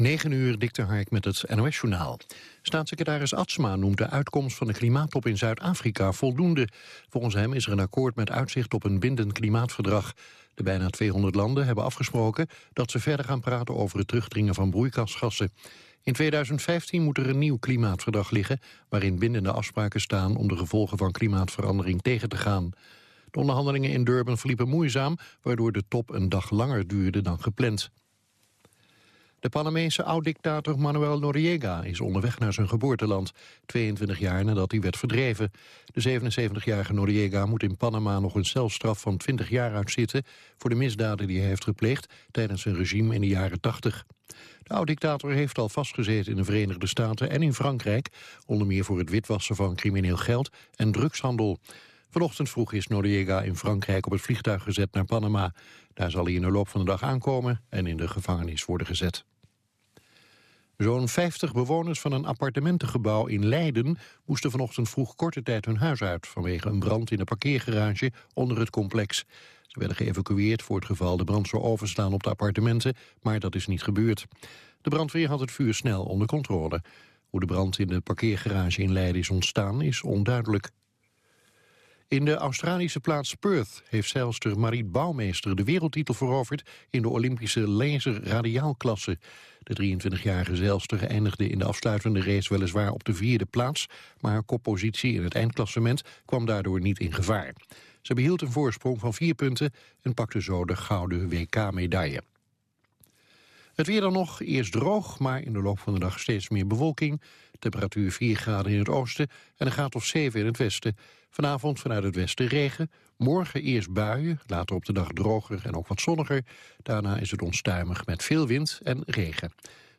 9 uur, Dikter Hark met het NOS-journaal. Staatssecretaris Atsma noemt de uitkomst van de klimaattop in Zuid-Afrika voldoende. Volgens hem is er een akkoord met uitzicht op een bindend klimaatverdrag. De bijna 200 landen hebben afgesproken dat ze verder gaan praten over het terugdringen van broeikasgassen. In 2015 moet er een nieuw klimaatverdrag liggen... waarin bindende afspraken staan om de gevolgen van klimaatverandering tegen te gaan. De onderhandelingen in Durban verliepen moeizaam... waardoor de top een dag langer duurde dan gepland. De Panamese oud-dictator Manuel Noriega is onderweg naar zijn geboorteland, 22 jaar nadat hij werd verdreven. De 77-jarige Noriega moet in Panama nog een celstraf van 20 jaar uitzitten voor de misdaden die hij heeft gepleegd tijdens zijn regime in de jaren 80. De oud-dictator heeft al vastgezeten in de Verenigde Staten en in Frankrijk, onder meer voor het witwassen van crimineel geld en drugshandel. Vanochtend vroeg is Noriega in Frankrijk op het vliegtuig gezet naar Panama. Daar zal hij in de loop van de dag aankomen en in de gevangenis worden gezet. Zo'n 50 bewoners van een appartementengebouw in Leiden... moesten vanochtend vroeg korte tijd hun huis uit... vanwege een brand in een parkeergarage onder het complex. Ze werden geëvacueerd voor het geval de brand zou overslaan op de appartementen... maar dat is niet gebeurd. De brandweer had het vuur snel onder controle. Hoe de brand in de parkeergarage in Leiden is ontstaan is onduidelijk. In de Australische plaats Perth heeft zeilster Mariet Bouwmeester de wereldtitel veroverd in de Olympische laser-radiaalklasse. De 23-jarige zeilster eindigde in de afsluitende race weliswaar op de vierde plaats, maar haar koppositie in het eindklassement kwam daardoor niet in gevaar. Ze behield een voorsprong van vier punten en pakte zo de gouden WK-medaille. Het weer dan nog, eerst droog, maar in de loop van de dag steeds meer bewolking. Temperatuur 4 graden in het oosten en een graad of 7 in het westen. Vanavond vanuit het westen regen. Morgen eerst buien, later op de dag droger en ook wat zonniger. Daarna is het onstuimig met veel wind en regen.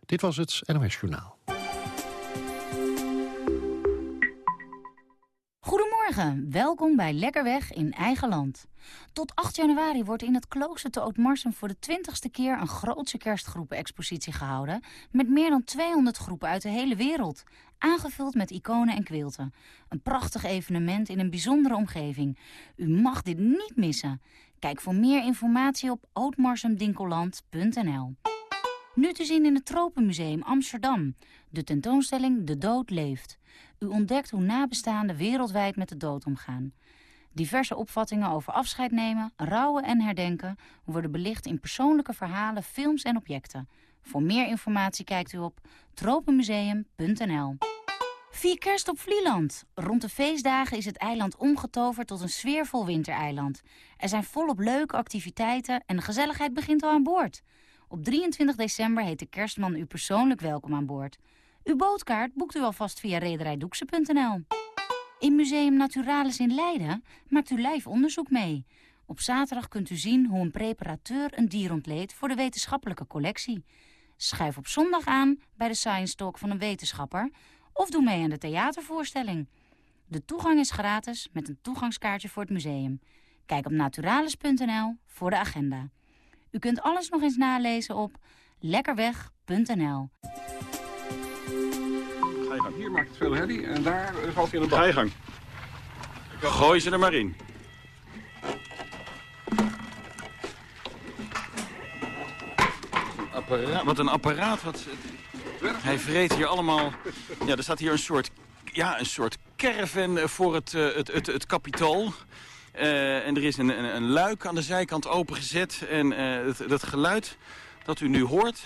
Dit was het NOS Journaal. Welkom bij Lekkerweg in eigen land. Tot 8 januari wordt in het klooster te Ootmarsum voor de 20ste keer een grootse kerstgroepen-expositie gehouden... met meer dan 200 groepen uit de hele wereld, aangevuld met iconen en quilten. Een prachtig evenement in een bijzondere omgeving. U mag dit niet missen. Kijk voor meer informatie op ootmarsumdinkelland.nl. Nu te zien in het Tropenmuseum Amsterdam. De tentoonstelling De Dood Leeft. U ontdekt hoe nabestaanden wereldwijd met de dood omgaan. Diverse opvattingen over afscheid nemen, rouwen en herdenken... worden belicht in persoonlijke verhalen, films en objecten. Voor meer informatie kijkt u op tropenmuseum.nl. Vier kerst op Vlieland. Rond de feestdagen is het eiland omgetoverd tot een sfeervol wintereiland. Er zijn volop leuke activiteiten en de gezelligheid begint al aan boord. Op 23 december heet de kerstman u persoonlijk welkom aan boord. Uw bootkaart boekt u alvast via rederijdoekse.nl. In Museum Naturalis in Leiden maakt u live onderzoek mee. Op zaterdag kunt u zien hoe een preparateur een dier ontleedt voor de wetenschappelijke collectie. Schuif op zondag aan bij de Science Talk van een wetenschapper... of doe mee aan de theatervoorstelling. De toegang is gratis met een toegangskaartje voor het museum. Kijk op naturalis.nl voor de agenda. U kunt alles nog eens nalezen op lekkerweg.nl. Gang. Hier maakt het veel herrie en daar valt hij in de bak. Ga je gang. Gooi ze er maar in. Apparaat, wat een apparaat. Wat, hij vreet hier allemaal... Ja, er staat hier een soort, ja, een soort caravan voor het, eh, het, het, het kapitool. Uh, en er is een, een, een, luik aan de zijkant opengezet. En uh, het, dat geluid dat u nu hoort...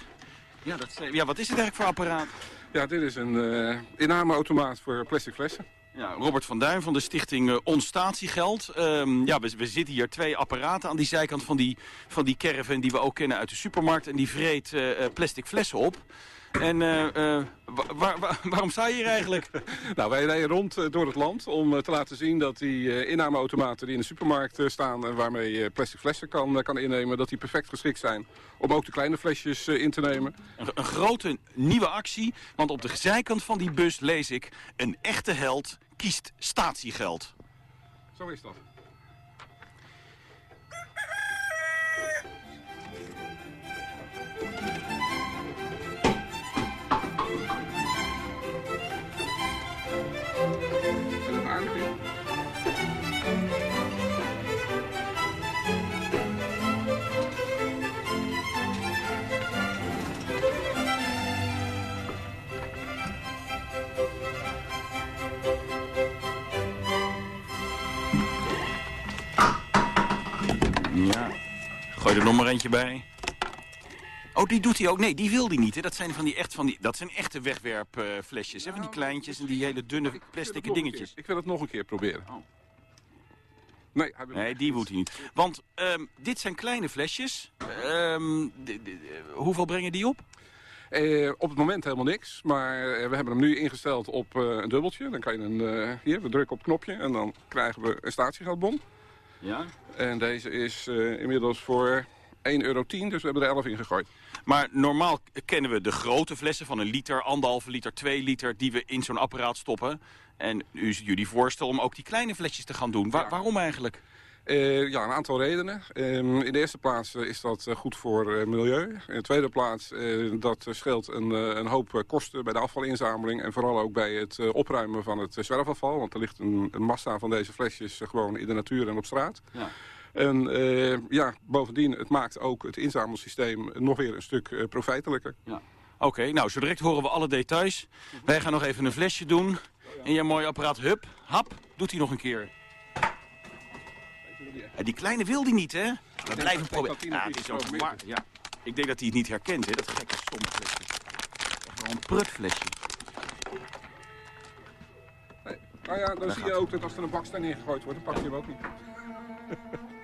Ja, dat, ja, wat is het eigenlijk voor apparaat? Ja, dit is een uh, innameautomaat voor plastic flessen. Ja, Robert van Duin van de stichting uh, Ons Statiegeld. Um, ja, we, we, zitten hier twee apparaten aan die zijkant van die, van die caravan die we ook kennen uit de supermarkt. En die vreet uh, plastic flessen op. En uh, uh, waar, waar, waarom sta je hier eigenlijk? nou, wij rijden rond uh, door het land om te laten zien dat die innameautomaten die in de supermarkt staan... en waarmee je plastic flessen kan, kan innemen, dat die perfect geschikt zijn om ook de kleine flesjes in te nemen. Een, een, grote nieuwe actie, want op de zijkant van die bus lees ik... een echte held kiest statiegeld. Zo is dat. Gooi er nog maar eentje bij. Oh, die doet hij ook. Nee, die wil hij niet. Hè. Dat zijn van die echt van die. Dat zijn echte wegwerpflesjes. Uh, van die kleintjes en die hele dunne plastic dingetjes. Ik wil het nog een keer proberen. Oh. Nee, nee die moet hij niet. Want um, dit zijn kleine flesjes. Um, hoeveel brengen die op? Eh, op het moment helemaal niks. Maar eh, we hebben hem nu ingesteld op uh, een dubbeltje. Dan kan je een, hier, we drukken op het knopje en dan krijgen we een statiegeldbon. Ja. En deze is inmiddels voor 1,10 euro, dus we hebben er 11 in gegooid. Maar normaal kennen we de grote flessen van een liter, anderhalve liter, 2 liter... die we in zo'n apparaat stoppen. En nu is jullie voorstel om ook die kleine flesjes te gaan doen. Waarom eigenlijk? Uh, ja, een aantal redenen. Uh, in de eerste plaats uh, is dat eh, goed voor milieu. In de tweede plaats, dat scheelt een, een, hoop kosten bij de afvalinzameling... en vooral ook bij het opruimen van het zwerfafval. Want er ligt een, een massa van deze flesjes gewoon in de natuur en op straat. Ja. En ja, bovendien, het maakt ook het inzamelsysteem nog weer een stuk profijtelijker. Ja. Oké, nou, zo direct horen we alle details. Wij gaan nog even een flesje doen. En je mooi apparaat, hup, hap, doet hij nog een keer. Ja, die kleine wil die niet, hè? We blijven proberen. Ja, het is ook maar, ja. Ik denk dat hij het niet herkent, hè? Dat gekke stomme flesje. Echt wel een prutflesje. Nee. Nou ja, dan zie je ook dat als er een baksteen ingegooid wordt, dan pak je hem ook niet.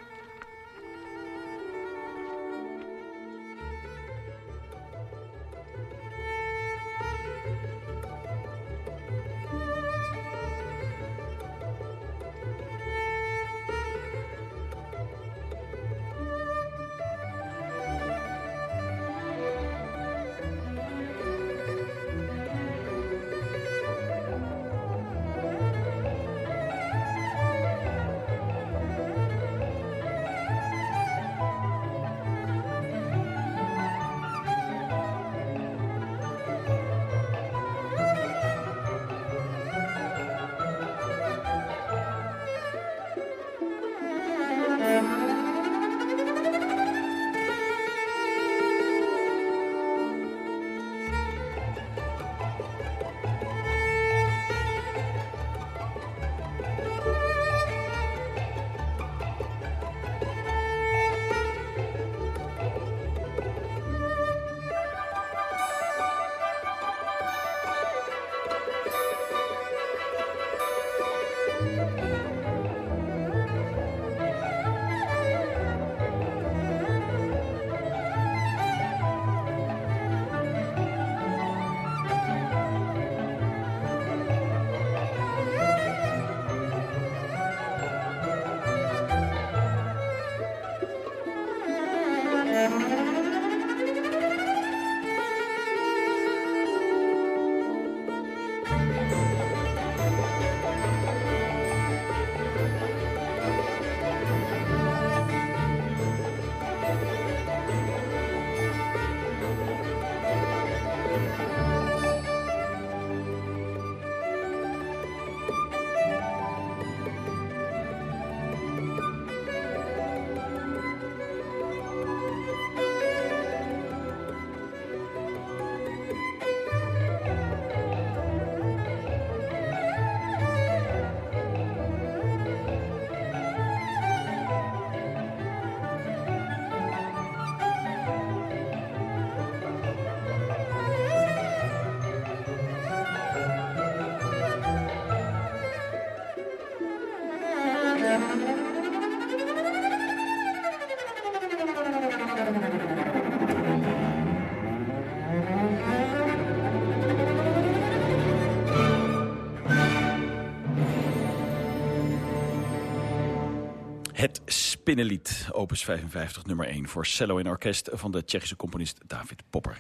Het Spinnenlied, opus 55, nummer 1... voor cello en orkest van de Tsjechische componist David Popper.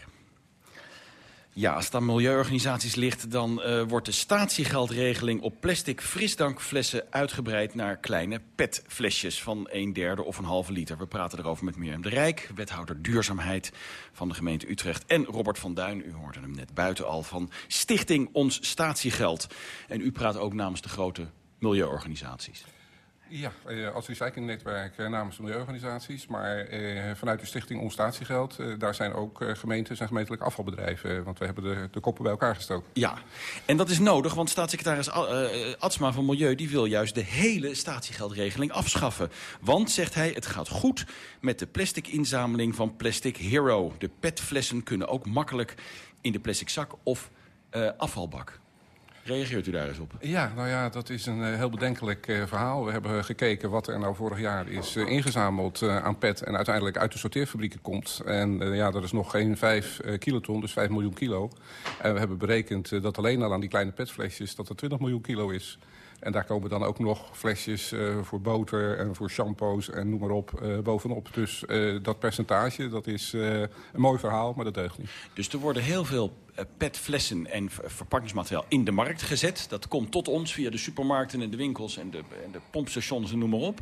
Ja, als het aan milieuorganisaties ligt... dan uh, wordt de statiegeldregeling op plastic frisdankflessen uitgebreid... naar kleine petflesjes van een derde of een halve liter. We praten erover met Mirjam de Rijk, wethouder duurzaamheid van de gemeente Utrecht... en Robert van Duin, u hoorde hem net buiten al, van Stichting Ons Statiegeld. En u praat ook namens de grote milieuorganisaties. Ja, eh, als recyclingnetwerk eh, namens de milieuorganisaties. Maar eh, vanuit de stichting Ons Statiegeld, daar zijn ook gemeentes en gemeentelijke afvalbedrijven. want we hebben de, de koppen bij elkaar gestoken. Ja, en dat is nodig, want staatssecretaris Atsma van Milieu... die wil juist de hele statiegeldregeling afschaffen. Want, zegt hij, het gaat goed met de plastic inzameling van Plastic Hero. De petflessen kunnen ook makkelijk in de plastic zak of afvalbak. Reageert u daar eens op? Ja, nou ja, dat is een eh, heel bedenkelijk eh, verhaal. We hebben gekeken wat er nou vorig jaar is eh, ingezameld aan pet... en uiteindelijk uit de sorteerfabrieken komt. En ja, dat is nog geen 5 kiloton, dus 5 miljoen kilo. En we hebben berekend dat alleen al aan die kleine petflesjes... dat er 20 miljoen kilo is. En daar komen dan ook nog flesjes voor boter en voor shampoos en noem maar op bovenop. Dus dat percentage, dat is een mooi verhaal, maar dat deugt niet. Dus er worden heel veel petflessen en ver- verpakkingsmateriaal in de markt gezet. Dat komt tot ons via de supermarkten en de winkels en de, en de pompstations en noem maar op.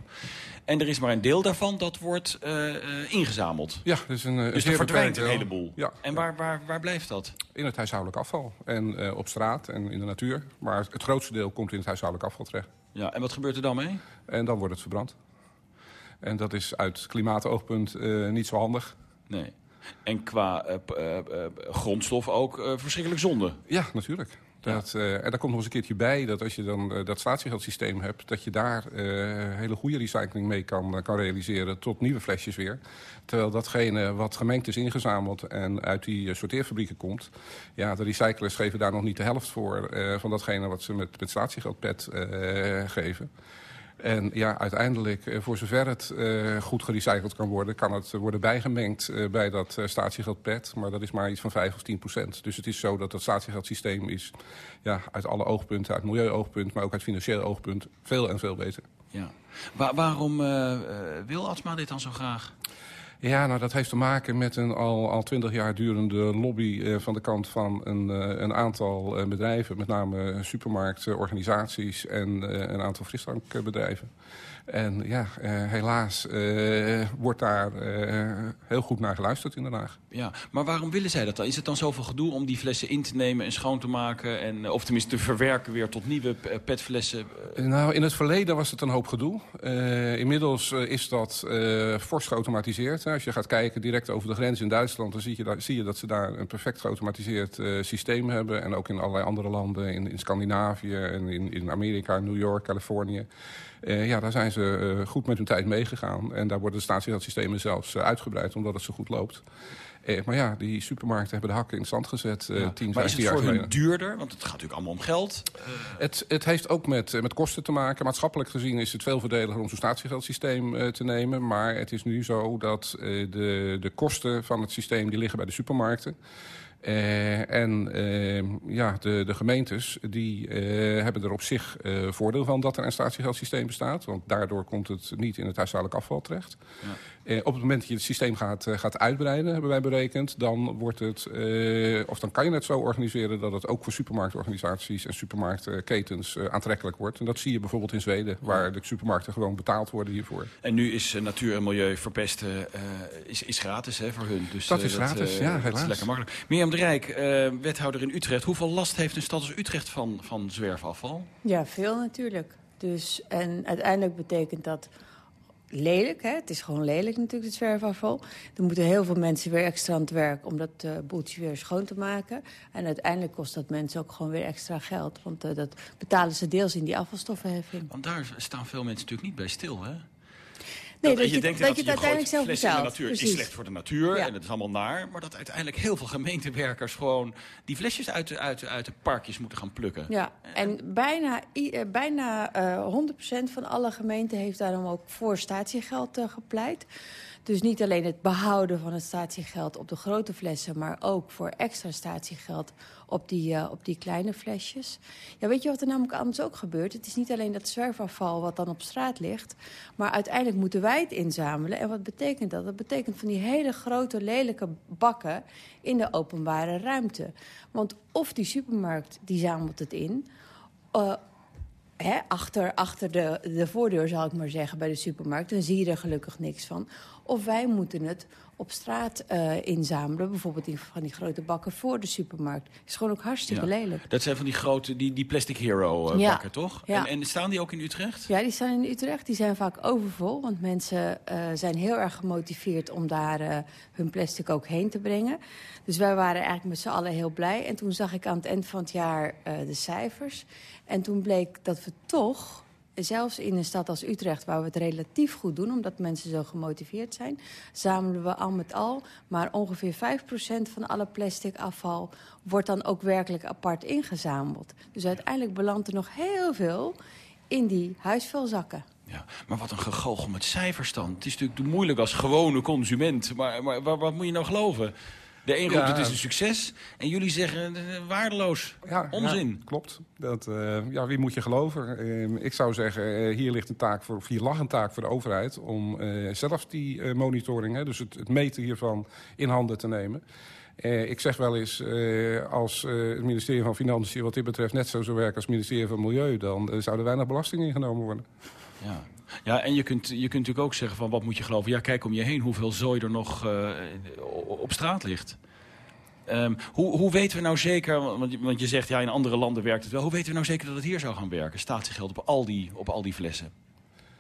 En er is maar een deel daarvan dat wordt eh, eh, ingezameld. Ja, dus een, eh, Dus er verdwijnt een heleboel. Ja, En waar, waar, waar blijft dat? in het huishoudelijk afval en eh, op straat en in de natuur. Maar het grootste deel komt in het huishoudelijk afval terecht. Ja, en wat gebeurt er dan mee? En dan wordt het verbrand. En dat is uit klimaatoogpunt eh, niet zo handig. Nee. En qua eh, eh, eh, grondstof ook verschrikkelijk zonde. Ja, natuurlijk. Dat, en daar komt nog eens een keertje bij dat als je dan dat statiegeldsysteem hebt... dat je daar hele goede recycling mee kan, kan realiseren tot nieuwe flesjes weer. Terwijl datgene wat gemengd is ingezameld en uit die sorteerfabrieken komt... ja, de recyclers geven daar nog niet de helft voor van datgene wat ze met, met statiegeldpet eh, geven. En ja, uiteindelijk, eh, voor zover het eh, goed gerecycled kan worden... kan het worden bijgemengd eh, bij dat uh, statiegeldpet. Maar dat is maar iets van 5 of 10 procent. Dus het is zo dat dat statiegeldsysteem is... Ja, uit alle oogpunten, uit milieuoogpunt... maar ook uit financieel oogpunt, veel en veel beter. Ja. Wa- waarom wil Atsma dit dan zo graag? Ja, nou dat heeft te maken met een al, al 20 jaar durende lobby eh, van de kant van een, eh, een aantal eh, bedrijven. Met name supermarktorganisaties en een aantal frisdrankbedrijven. En ja, eh, helaas eh, wordt daar eh, heel goed naar geluisterd in Den Haag. Ja, maar waarom willen zij dat dan? Is het dan zoveel gedoe om die flessen in te nemen en schoon te maken... En, of tenminste te verwerken weer tot nieuwe petflessen? Nou, in het verleden was het een hoop gedoe. Inmiddels is dat fors geautomatiseerd. Als je gaat kijken direct over de grens in Duitsland... dan zie je, daar, zie je dat ze daar een perfect geautomatiseerd systeem hebben. En ook in allerlei andere landen, in, in Scandinavië en in, in Amerika, New York, Californië. Eh, ja, daar zijn ze eh, goed met hun tijd meegegaan. En daar worden de statiegeldsystemen zelfs eh, uitgebreid... omdat het zo goed loopt. Eh, maar ja, die supermarkten hebben de hakken in stand gezet eh Ja. 10, maar is 15 het voor geleden. hun duurder? Want het gaat natuurlijk allemaal om geld. Het, het heeft ook met, met kosten te maken. Maatschappelijk gezien is het veel voordeliger om zo'n statiegeldsysteem eh, te nemen. Maar het is nu zo dat de, de kosten van het systeem die liggen bij de supermarkten. Eh, en eh, ja, de, de gemeentes die, eh, hebben er op zich voordeel van dat er een statiegeldsysteem bestaat. Want daardoor komt het niet in het huishoudelijk afval terecht. Ja. Op het moment dat je het systeem gaat, gaat uitbreiden, hebben wij berekend... dan, wordt het, of dan kan je het zo organiseren dat het ook voor supermarktorganisaties... en supermarktketens aantrekkelijk wordt. En dat zie je bijvoorbeeld in Zweden, waar de supermarkten gewoon betaald worden hiervoor. En nu is natuur en milieu verpesten is, is gratis hè, voor hun. Dus, Dat is gratis, ja, Dat helaas. is lekker makkelijk. Mirjam de Rijk, eh, wethouder in Utrecht. Hoeveel last heeft een stad als Utrecht van, van zwerfafval? Ja, veel natuurlijk. Dus, en uiteindelijk betekent dat lelijk. Hè? Het is gewoon lelijk natuurlijk, het zwerfafval. Er moeten heel veel mensen weer extra aan het werk om dat eh, boeltje weer schoon te maken. En uiteindelijk kost dat mensen ook gewoon weer extra geld. Want eh, dat betalen ze deels in die afvalstoffenheffing. Want daar staan veel mensen natuurlijk niet bij stil, hè? Nee, dat, je, denkt dat je het gooit uiteindelijk zelf in de natuur is slecht voor de natuur Ja. en het is allemaal naar. Maar dat uiteindelijk heel veel gemeentewerkers gewoon die flesjes uit de, uit uit de parkjes moeten gaan plukken. Ja, en bijna, eh, bijna eh 100% van alle gemeenten heeft daarom ook voor statiegeld eh, gepleit. Dus niet alleen het behouden van het statiegeld op de grote flessen... maar ook voor extra statiegeld op die, eh, op die kleine flesjes. Ja, weet je wat er namelijk anders ook gebeurt? Het is niet alleen dat zwerfafval wat dan op straat ligt... maar uiteindelijk moeten wij het inzamelen. En wat betekent dat? Dat betekent van die hele grote, lelijke bakken in de openbare ruimte. Want of die supermarkt die zamelt het in... eh, achter, achter de, de voordeur, zal ik maar zeggen, bij de supermarkt. Dan zie je er gelukkig niks van. Of wij moeten het op straat uh, inzamelen. Bijvoorbeeld in van die grote bakken voor de supermarkt. is gewoon ook hartstikke lelijk. Dat zijn van die grote, die, die Plastic Hero uh, bakken, toch? Ja. En, en, staan die ook in Utrecht? Ja, die staan in Utrecht. Die zijn vaak overvol. Want mensen uh, zijn heel erg gemotiveerd om daar hun plastic ook heen te brengen. Dus wij waren eigenlijk met z'n allen heel blij. En toen zag ik aan het eind van het jaar de cijfers. En toen bleek dat we toch zelfs in een stad als Utrecht, waar we het relatief goed doen... omdat mensen zo gemotiveerd zijn, zamelen we al met al... maar ongeveer 5% van alle plastic afval wordt dan ook werkelijk apart ingezameld. Dus uiteindelijk belandt er nog heel veel in die huisvuilzakken. Ja, maar wat een gegogel met cijfers dan. Het is natuurlijk moeilijk als gewone consument. Maar, maar wat moet je nou geloven? De een roept het is een succes en jullie zeggen uh, waardeloos. Ja, Onzin. Klopt. Dat, uh, ja, wie moet je geloven? Uh, ik zou zeggen, hier ligt een taak voor, of hier lag een taak voor de overheid... om zelf die monitoring, hè, dus het, het, meten hiervan, in handen te nemen. ik zeg wel eens, als het ministerie van Financiën wat dit betreft net zo zou werken als het ministerie van Milieu... dan zouden weinig belasting ingenomen worden. Ja. Ja, en je kunt, je kunt natuurlijk ook zeggen van wat moet je geloven. Ja, kijk om je heen hoeveel zooi er nog uh, op straat ligt. Um, hoe, hoe weten we nou zeker, want je, want je zegt ja in andere landen werkt het wel. Hoe weten we nou zeker dat het hier zou gaan werken? Statiegeld op al die, op al die flessen.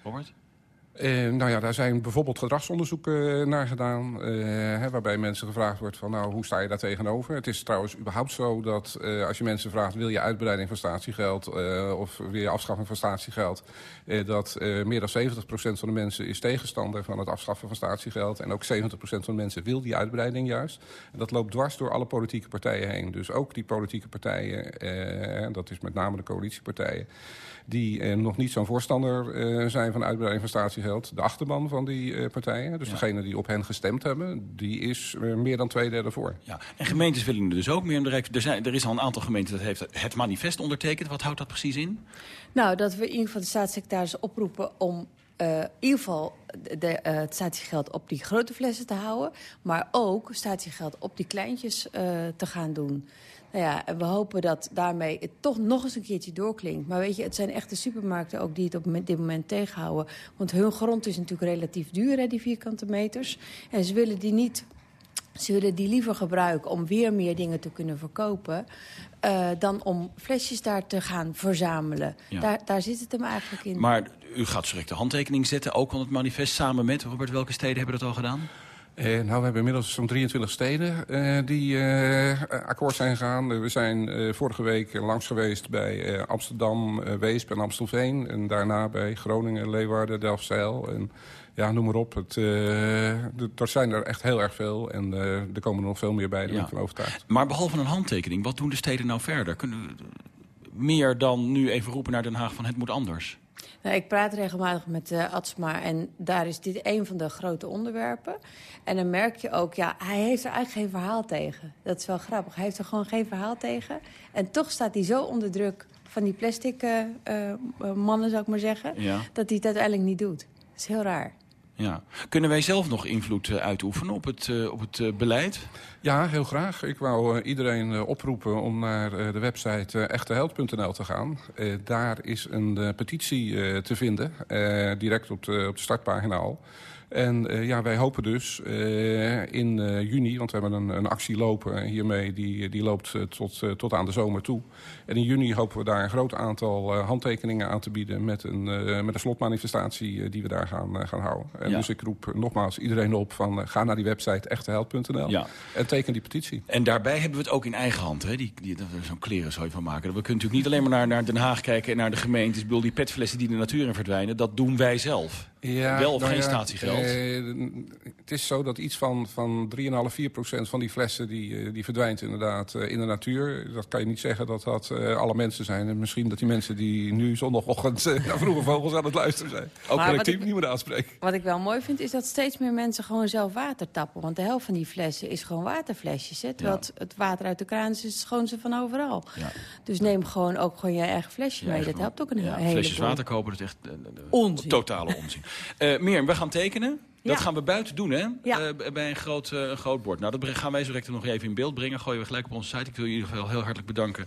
Robert? Uh, nou ja, daar zijn bijvoorbeeld gedragsonderzoeken eh, naar gedaan... Hè, waarbij mensen gevraagd wordt van nou, hoe sta je daar tegenover? Het is trouwens überhaupt zo dat als je mensen vraagt... wil je uitbreiding van statiegeld of wil je afschaffing van statiegeld... dat meer dan 70% van de mensen is tegenstander van het afschaffen van statiegeld... en ook 70% van de mensen wil die uitbreiding juist. En dat loopt dwars door alle politieke partijen heen. Dus ook die politieke partijen, dat is met name de coalitiepartijen die eh, nog niet zo'n voorstander eh, zijn van uitbreiding van statiegeld. De achterban van die eh, partijen, dus ja. degene die op hen gestemd hebben... die is meer dan twee derde voor. Ja. En gemeentes willen er dus ook meer. Er, zijn, er is al een aantal gemeenten dat heeft het manifest ondertekend. Wat houdt dat precies in? Nou, dat we in ieder geval de staatssecretaris oproepen om uh, in ieder geval de, uh, het statiegeld op die grote flessen te houden... maar ook statiegeld op die kleintjes uh, te gaan doen. Nou ja, en we hopen dat daarmee het toch nog eens een keertje doorklinkt. Maar weet je, het zijn echt de supermarkten ook die het op dit moment tegenhouden. Want hun grond is natuurlijk relatief duur, hè, die vierkante meters. En ze willen die niet ze willen die liever gebruiken om weer meer dingen te kunnen verkopen... Uh, dan om flesjes daar te gaan verzamelen. Ja. Daar, daar zit het hem eigenlijk in. Maar u gaat direct de handtekening zetten, ook aan het manifest samen met... Robert, welke steden hebben dat al gedaan? Uh, nou, we hebben inmiddels zo'n 23 steden uh, die uh, akkoord zijn gegaan. we zijn vorige week langs geweest bij Amsterdam, Weesp en Amstelveen. En daarna bij Groningen, Leeuwarden, Delfzijl en ja, noem maar op. Het, er zijn er echt heel erg veel en er komen er nog veel meer bij, daar ja. van overtuigd. Maar behalve een handtekening, wat doen de steden nou verder? Kunnen we meer dan nu even roepen naar Den Haag van het moet anders? Nou, ik praat regelmatig met uh, Atsma en daar is dit een van de grote onderwerpen. En dan merk je ook, ja, hij heeft er eigenlijk geen verhaal tegen. Dat is wel grappig. Hij heeft er gewoon geen verhaal tegen. En toch staat hij zo onder druk van die plastic uh, uh, mannen, zou ik maar zeggen... dat hij het uiteindelijk niet doet. Dat is heel raar. Ja. Kunnen wij zelf nog invloed uitoefenen op het, op het beleid? Ja, heel graag. Ik wou iedereen oproepen om naar de website echteheld.nl te gaan. daar is een petitie te vinden, direct op de, op de startpagina al... En uh, ja, wij hopen dus uh, in uh, juni, want we hebben een, een actie lopen hiermee... die, die loopt tot, tot aan de zomer toe. En in juni hopen we daar een groot aantal handtekeningen aan te bieden... met een, met een slotmanifestatie die we daar gaan, gaan houden. En ja. dus ik roep nogmaals iedereen op van ga naar die website echteheld.nl ja. en teken die petitie. En daarbij hebben we het ook in eigen hand, hè? Die, die, zo'n kleren zou je van maken. We kunnen natuurlijk niet alleen maar naar, naar Den Haag kijken en naar de gemeentes. Ik bedoel, die petflessen die de natuur in verdwijnen, dat doen wij zelf. Ja, Wel of nou geen ja, statiegeld? Eh, het is zo dat iets van, van 3,5, 4 procent van die flessen... die, eh, die verdwijnt inderdaad uh, in de natuur. Dat kan je niet zeggen dat dat uh, alle mensen zijn. En misschien dat die mensen die nu zondagochtend naar Vroege Vogels aan het luisteren zijn... ook collectief niet moeten aanspreken. Wat ik wel mooi vind is dat steeds meer mensen gewoon zelf water tappen. Want de helft van die flessen is gewoon waterflesjes. Hè? Terwijl ja. het, water uit de kraan is, schoon ze van overal. Ja. Dus neem gewoon ook gewoon je eigen flesje mee. Dat helpt ook een ja, hele Flesjes water kopen, dat is echt onzin. totale onzin. Uh, meer, we gaan tekenen. Dat ja. gaan we buiten doen, hè? Ja. Uh, bij een groot, uh, groot bord. Nou, dat gaan wij zo direct nog even in beeld brengen. Gooien we gelijk op onze site. Ik wil ieder geval heel hartelijk bedanken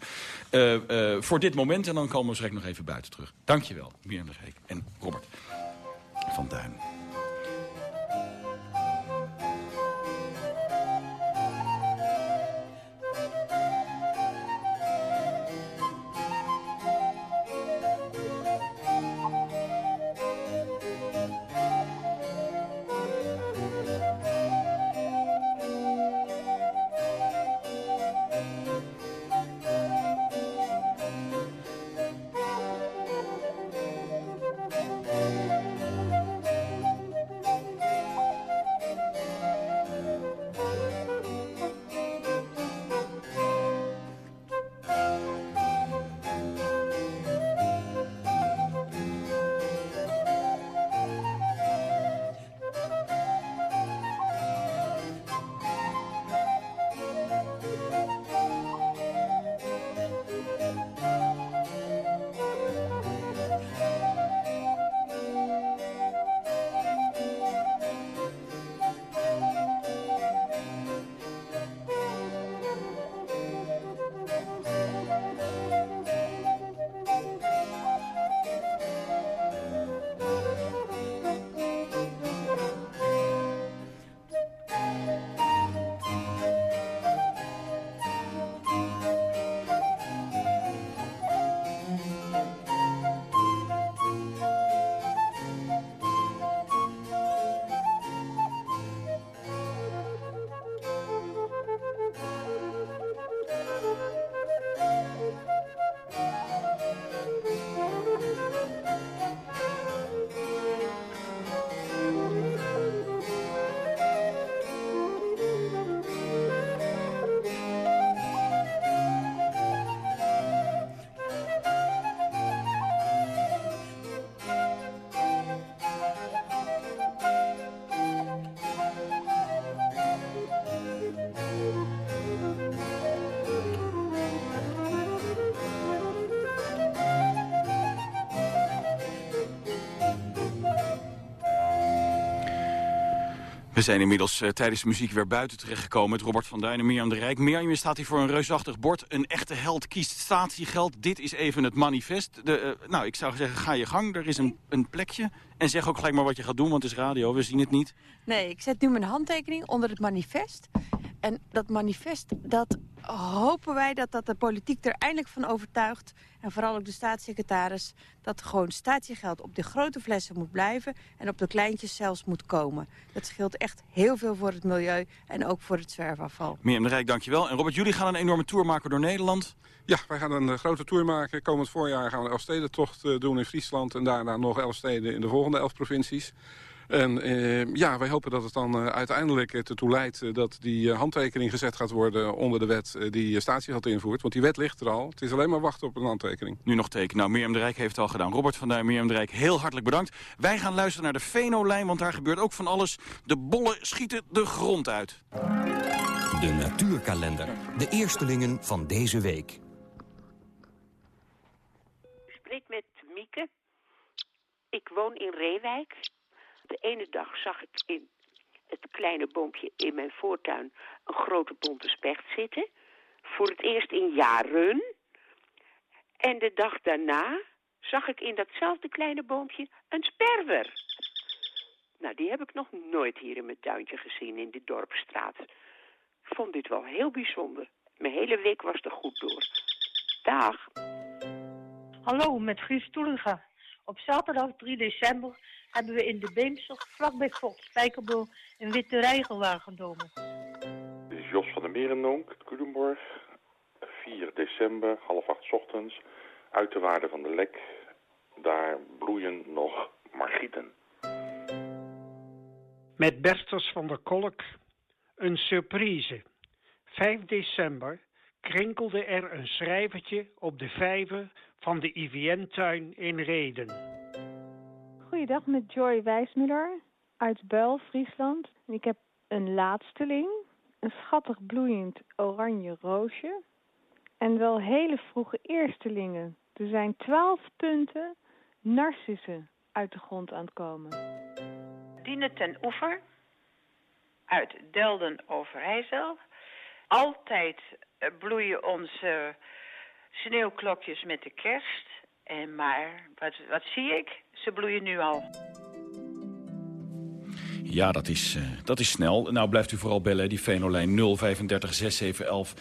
voor dit moment. En dan komen we zo direct nog even buiten terug. Dankjewel, Mirjam de Geek en Robert van Duin. We zijn inmiddels uh, tijdens de muziek weer buiten terechtgekomen met Robert van Duinen, Mirjam de Rijk. Mirjam, staat hier voor een reusachtig bord. Een echte held kiest statiegeld. Dit is even het manifest. De, uh, nou, ik zou zeggen, ga je gang. Er is een, een plekje. En zeg ook gelijk maar wat je gaat doen, want het is radio. We zien het niet. Nee, ik zet nu mijn handtekening onder het manifest. En dat manifest, dat hopen wij dat, dat de politiek er eindelijk van overtuigt... en vooral ook de staatssecretaris... dat gewoon statiegeld op de grote flessen moet blijven... en op de kleintjes zelfs moet komen. Dat scheelt echt heel veel voor het milieu en ook voor het zwerfafval. Mirjam de Rijk, dankjewel. En Robert, jullie gaan een enorme tour maken door Nederland. Ja, wij gaan een uh, grote tour maken. Komend voorjaar gaan we een Elfstedentocht uh, doen in Friesland... en daarna nog elf steden in de volgende elf provincies. En uh, ja, wij hopen dat het dan uh, uiteindelijk ertoe leidt... Uh, dat die handtekening gezet gaat worden onder de wet die statiegeld invoert. Want die wet ligt er al. Het is alleen maar wachten op een handtekening. Nu nog tekenen. Nou, Mirjam de Rijk heeft het al gedaan. Robert van Duin, Mirjam de Rijk, heel hartelijk bedankt. Wij gaan luisteren naar de Venolijn, want daar gebeurt ook van alles. De bollen schieten de grond uit. De natuurkalender. De eerstelingen van deze week. Spreek met Mieke. Ik woon in Reewijk. De ene dag zag ik in het kleine boompje in mijn voortuin een grote bonte specht zitten. Voor het eerst in jaren. En de dag daarna zag ik in datzelfde kleine boompje een sperwer. Nou, die heb ik nog nooit hier in mijn tuintje gezien in de dorpstraat. Ik vond dit wel heel bijzonder. Mijn hele week was er goed door. Dag. Hallo, met Guus Toelinga. Op zaterdag 3 december hebben we in de Beemster, vlakbij Fort Spijkerboom, een witte reiger waargenomen. Dit is Jos van der Merendonk, Culemborg. 4 december, half acht ochtends, uit de waarde van de lek. Daar bloeien nog margieten. Met Bertels van der Kolk een surprise. 5 december krinkelde er een schrijvertje op de vijver van de IVN-tuin in Reden. Goeiedag, met Joy Wijsmuller uit Buil, Friesland. Ik heb een laatsteling, een schattig bloeiend oranje roosje en wel hele vroege eerstelingen. Er zijn twaalf punten narcissen uit de grond aan het komen. Dienen ten Oever uit Delden Overijssel. Altijd bloeien onze sneeuwklokjes met de kerst. En maar, wat, wat zie ik? Ze bloeien nu al. Ja, dat is, uh, dat is snel. Nou, blijft u vooral bellen, die Venolijn 035 6711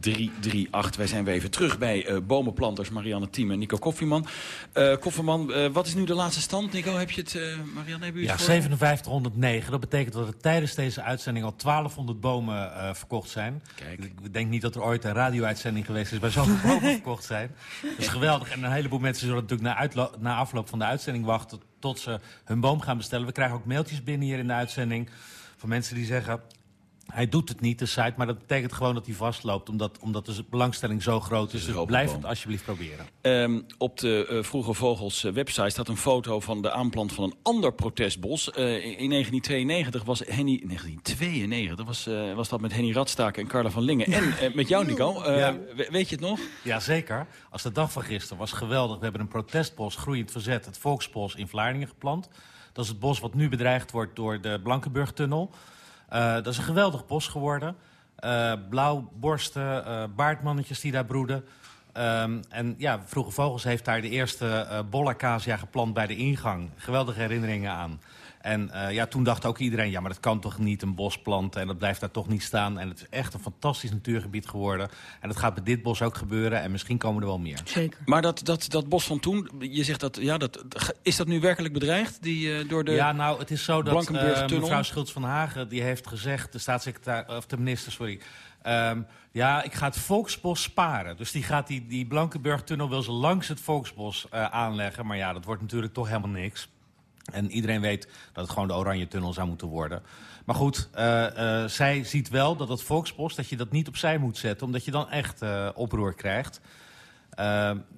338. Wij zijn weer even terug bij uh, bomenplanters Marianne Thiem en Nico Koffieman. Uh, Kofferman, wat is nu de laatste stand? Nico, heb je het, Marianne, heb je ja, het 5709. Dat betekent dat er tijdens deze uitzending al 1200 bomen verkocht zijn. Kijk. Ik denk niet dat er ooit een radio-uitzending geweest is waar zoveel bomen verkocht zijn. Dat is geweldig. En een heleboel mensen zullen natuurlijk na, na afloop van de uitzending wachten tot ze hun boom gaan bestellen. We krijgen ook mailtjes binnen hier in de uitzending van mensen die zeggen... Hij doet het niet, de site, maar dat betekent gewoon dat hij vastloopt... omdat, omdat de belangstelling zo groot is. Dus blijf het alsjeblieft proberen. Um, op de uh, Vroege Vogels uh, website staat een foto van de aanplant van een ander protestbos. Uh, in 1992 was Henny... 1992 was, was dat met Henny Radstaak en Carla van Lingen. En met jou, Nico. Ja. Weet je het nog? Jazeker. Als de dag van gisteren was geweldig. We hebben een protestbos, groeiend verzet, het Volksbos in Vlaardingen geplant. Dat is het bos wat nu bedreigd wordt door de Blankenburg-tunnel... Uh, dat is een geweldig bos geworden. Uh, blauwborsten, uh, baardmannetjes die daar broeden. Um, en ja, Vroege Vogels heeft daar de eerste uh, geplant bij de ingang. Geweldige herinneringen aan. En uh, ja, toen dacht ook iedereen, ja, maar dat kan toch niet een bos planten... en dat blijft daar toch niet staan. En het is echt een fantastisch natuurgebied geworden. En dat gaat bij dit bos ook gebeuren en misschien komen er wel meer. Zeker. Maar dat, dat, dat bos van toen, je zegt dat, ja, dat, is dat nu werkelijk bedreigd? Die, uh, door de ja, nou, het is zo dat uh, mevrouw Schultz van Hagen... die heeft gezegd, de staatssecretaris, of de minister, sorry... Um, ja, ik ga het Volksbos sparen. Dus die gaat die, die Blankenburg-tunnel wil ze langs het Volksbos uh, aanleggen. Maar ja, dat wordt natuurlijk toch helemaal niks. En iedereen weet dat het gewoon de Oranje Tunnel zou moeten worden. Maar goed, uh, uh, zij ziet wel dat het Volksbos, dat je dat niet opzij moet zetten... omdat je dan echt uh, oproer krijgt.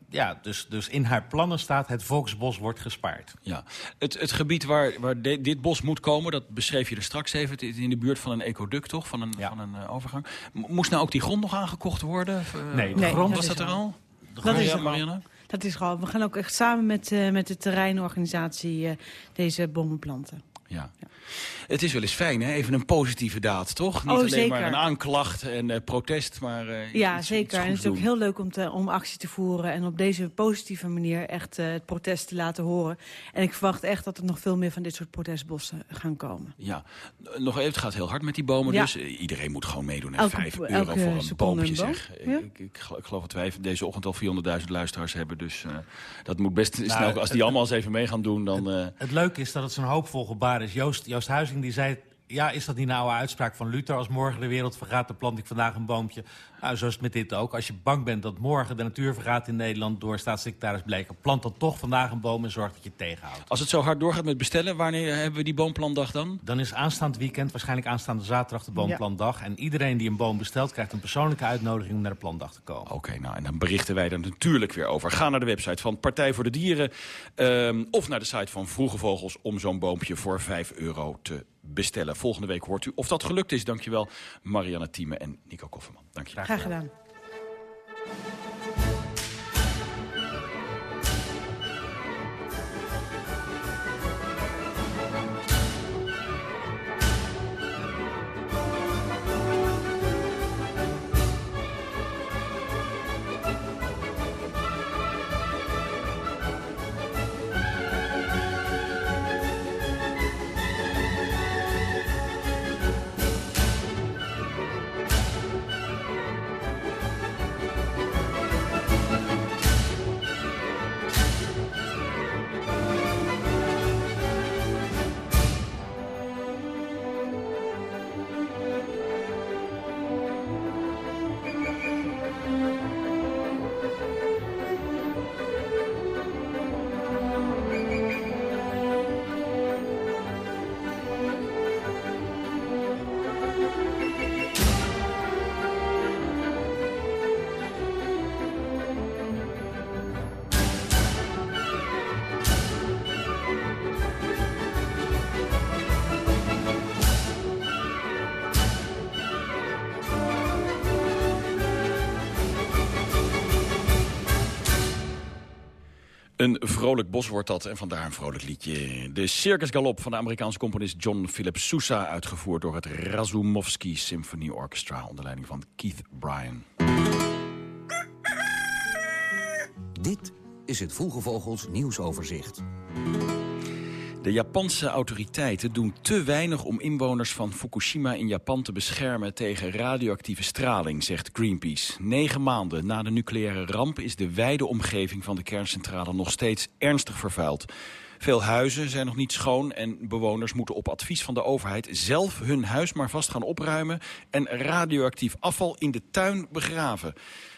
ja, dus, dus in haar plannen staat het Volksbos wordt gespaard. Ja, het, het gebied waar, waar de, dit bos moet komen, dat beschreef je er straks even. Het is in de buurt van een ecoduct, toch? Van een, ja. van een overgang. Moest nou ook die grond nog aangekocht worden? nee, de nee, grond was dat er al? De grond, dat is ja, er Marianne? Dat is gewoon. We gaan ook echt samen met, uh, met de terreinorganisatie uh, deze bomen planten. ja. Het is wel eens fijn, hè? Even een positieve daad, toch? Niet Oh, alleen zeker. maar een aanklacht en eh, protest, maar eh, Ja, iets- zeker. iets En het is ook heel leuk om, te, om actie te voeren... en op deze positieve manier echt eh, het protest te laten horen. En ik verwacht echt dat er nog veel meer van dit soort protestbossen gaan komen. Ja, nog even, het gaat heel hard met die bomen, Ja. dus iedereen moet gewoon meedoen. Elke- Vijf elke euro voor een boompje, een boom. zeg. Ja. Ik, ik, ik geloof dat wij deze ochtend al 400.000 luisteraars hebben, dus eh, dat moet best Nou, snel. Als het- die allemaal eens even mee gaan doen, dan... eh, Het leuke is dat het zo'n hoopvol gebaar is. Joost, Joost Huizing die zei... Ja, is dat niet een oude uitspraak van Luther? Als morgen de wereld vergaat, dan plant ik vandaag een boompje. Nou, zo is het met dit ook. Als je bang bent dat morgen de natuur vergaat in Nederland... door staatssecretaris Bleker, plant dan toch vandaag een boom... en zorg dat je het tegenhoudt. Als het zo hard doorgaat met bestellen, wanneer hebben we die boomplantdag dan? Dan is aanstaand weekend, waarschijnlijk aanstaande zaterdag, de boomplantdag. En iedereen die een boom bestelt, krijgt een persoonlijke uitnodiging... om naar de plantdag te komen. Oké, nou, en dan berichten wij er natuurlijk weer over. Ga naar de website van Partij voor de Dieren... ehm, of naar de site van Vroege Vogels... om zo'n boompje voor 5 euro te bestellen. Volgende week hoort u of dat gelukt is. Dankjewel, Marianne Thieme en Nico Kofferman. Dank je. Graag gedaan. Een vrolijk bos wordt dat en vandaar een vrolijk liedje. De Circus Galop van de Amerikaanse componist John Philip Sousa... uitgevoerd door het Razumovsky Symphony Orchestra... onder leiding van Keith Bryan. Dit is het Vroege Vogels nieuwsoverzicht. De Japanse autoriteiten doen te weinig om inwoners van Fukushima in Japan te beschermen tegen radioactieve straling, zegt Greenpeace. Negen maanden na de nucleaire ramp is de wijde omgeving van de kerncentrale nog steeds ernstig vervuild. Veel huizen zijn nog niet schoon en bewoners moeten op advies van de overheid zelf hun huis maar vast gaan opruimen en radioactief afval in de tuin begraven.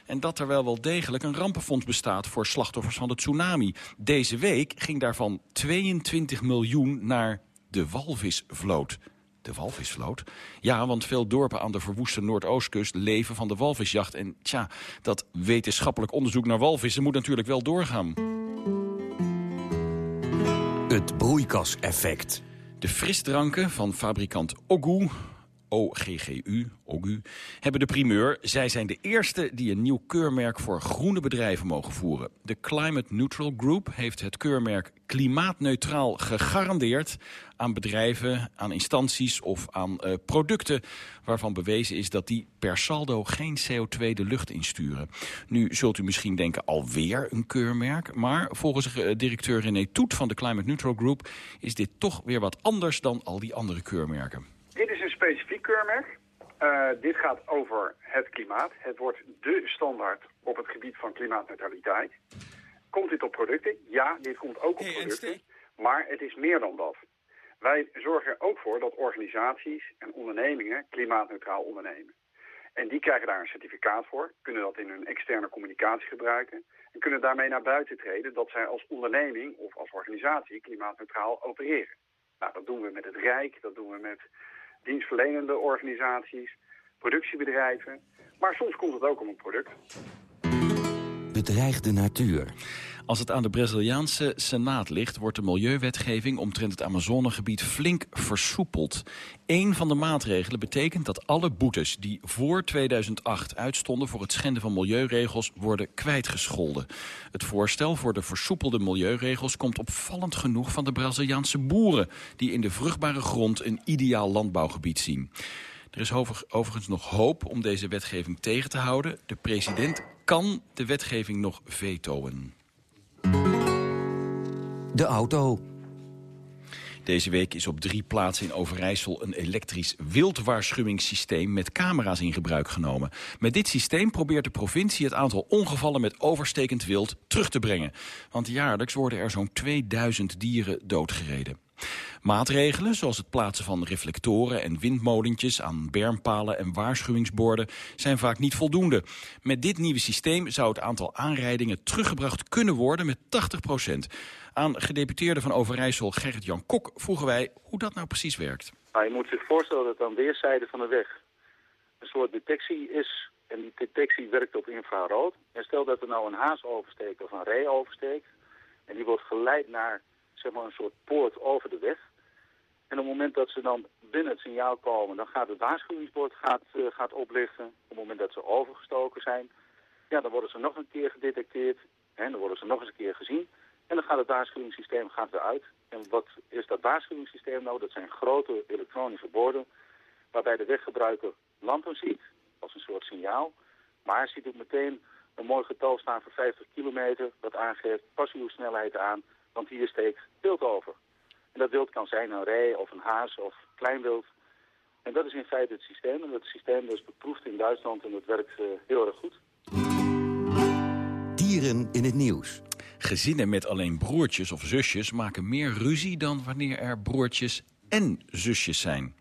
En dat terwijl wel degelijk een rampenfonds bestaat voor slachtoffers van de tsunami. Deze week ging daarvan 22 miljoen naar de walvisvloot. De walvisvloot? Ja, want veel dorpen aan de verwoeste Noordoostkust leven van de walvisjacht. En tja, dat wetenschappelijk onderzoek naar walvissen moet natuurlijk wel doorgaan. Het broeikaseffect. De frisdranken van fabrikant Ogu, OGGU, Ogu, hebben de primeur. Zij zijn de eerste die een nieuw keurmerk voor groene bedrijven mogen voeren. De Climate Neutral Group heeft het keurmerk klimaatneutraal gegarandeerd aan bedrijven, aan instanties of aan eh, producten waarvan bewezen is dat die per saldo geen CO2 de lucht insturen. Nu zult u misschien denken alweer een keurmerk, maar volgens eh, directeur René Toet van de Climate Neutral Group is dit toch weer wat anders dan al die andere keurmerken. Dit keurmerk. Eh, dit gaat over het klimaat. Het wordt dé standaard op het gebied van klimaatneutraliteit. Komt dit op producten? Ja, dit komt ook op producten. Maar het is meer dan dat. Wij zorgen er ook voor dat organisaties en ondernemingen klimaatneutraal ondernemen. En die krijgen daar een certificaat voor, kunnen dat in hun externe communicatie gebruiken... en kunnen daarmee naar buiten treden dat zij als onderneming of als organisatie klimaatneutraal opereren. Nou, dat doen we met het Rijk, dat doen we met dienstverlenende organisaties, productiebedrijven. Maar soms komt het ook om een product. Bedreigde natuur. Als het aan de Braziliaanse Senaat ligt... wordt de milieuwetgeving omtrent het Amazonegebied flink versoepeld. Eén van de maatregelen betekent dat alle boetes die voor 2008 uitstonden... voor het schenden van milieuregels worden kwijtgescholden. Het voorstel voor de versoepelde milieuregels komt opvallend genoeg van de Braziliaanse boeren... die in de vruchtbare grond een ideaal landbouwgebied zien. Er is overigens nog hoop om deze wetgeving tegen te houden. De president kan de wetgeving nog vetoen. De auto. Deze week is op drie plaatsen in Overijssel een elektrisch wildwaarschuwingssysteem met camera's in gebruik genomen. Met dit systeem probeert de provincie het aantal ongevallen met overstekend wild terug te brengen. Want jaarlijks worden er zo'n 2000 dieren doodgereden. Maatregelen, zoals het plaatsen van reflectoren en windmolentjes aan bermpalen en waarschuwingsborden, zijn vaak niet voldoende. Met dit nieuwe systeem zou het aantal aanrijdingen teruggebracht kunnen worden met 80 procent. Aan gedeputeerde van Overijssel Gerrit-Jan Kok vroegen wij hoe dat nou precies werkt. Je moet zich voorstellen dat aan weerszijden van de weg een soort detectie is. En die detectie werkt op infrarood. En stel dat er nou een haas oversteekt of een ree oversteekt. En die wordt geleid naar zeg maar, een soort poort over de weg. En op het moment dat ze dan binnen het signaal komen, dan gaat het waarschuwingsbord gaat, uh, gaat oplichten. Op het moment dat ze overgestoken zijn, ja, dan worden ze nog een keer gedetecteerd. En dan worden ze nog eens een keer gezien. En dan gaat het waarschuwingssysteem gaat weer uit. En wat is dat waarschuwingssysteem nou? Dat zijn grote elektronische borden waarbij de weggebruiker lampen ziet als een soort signaal. Maar ziet ook meteen een mooi getal staan voor 50 kilometer dat aangeeft pas uw snelheid aan, want hier steekt wild over. En dat wild kan zijn een ree of een haas of klein wild. En dat is in feite het systeem. En dat systeem is beproefd in Duitsland en dat werkt uh, heel erg goed. Dieren in het nieuws. Gezinnen met alleen broertjes of zusjes maken meer ruzie dan wanneer er broertjes en zusjes zijn.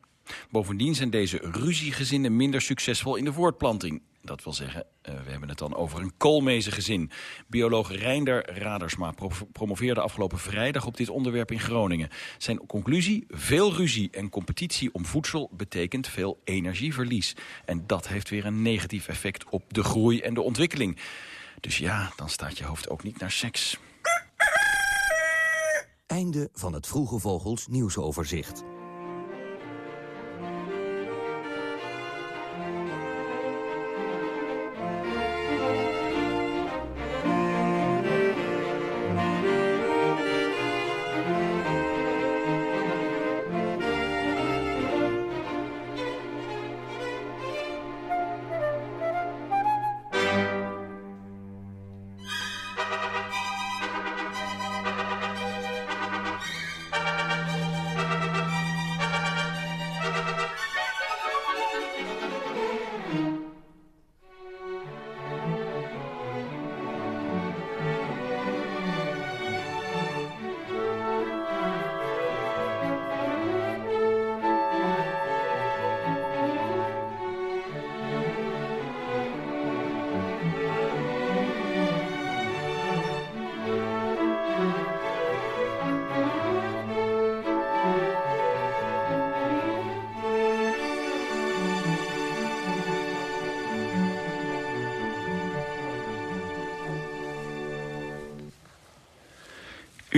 Bovendien zijn deze ruziegezinnen minder succesvol in de voortplanting. Dat wil zeggen, uh, we hebben het dan over een koolmezengezin. Bioloog Reinder Radersma pro promoveerde afgelopen vrijdag op dit onderwerp in Groningen. Zijn conclusie, veel ruzie en competitie om voedsel betekent veel energieverlies. En dat heeft weer een negatief effect op de groei en de ontwikkeling. Dus ja, dan staat je hoofd ook niet naar seks. Einde van het Vroege Vogels nieuwsoverzicht.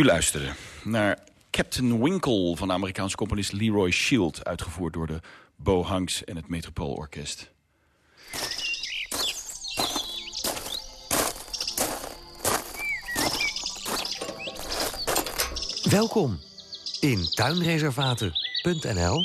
U luisterde naar Captain Winkle van de Amerikaanse componist Leroy Shield... uitgevoerd door de Bo Hanks en het Metropoolorkest. Welkom in tuinreservaten.nl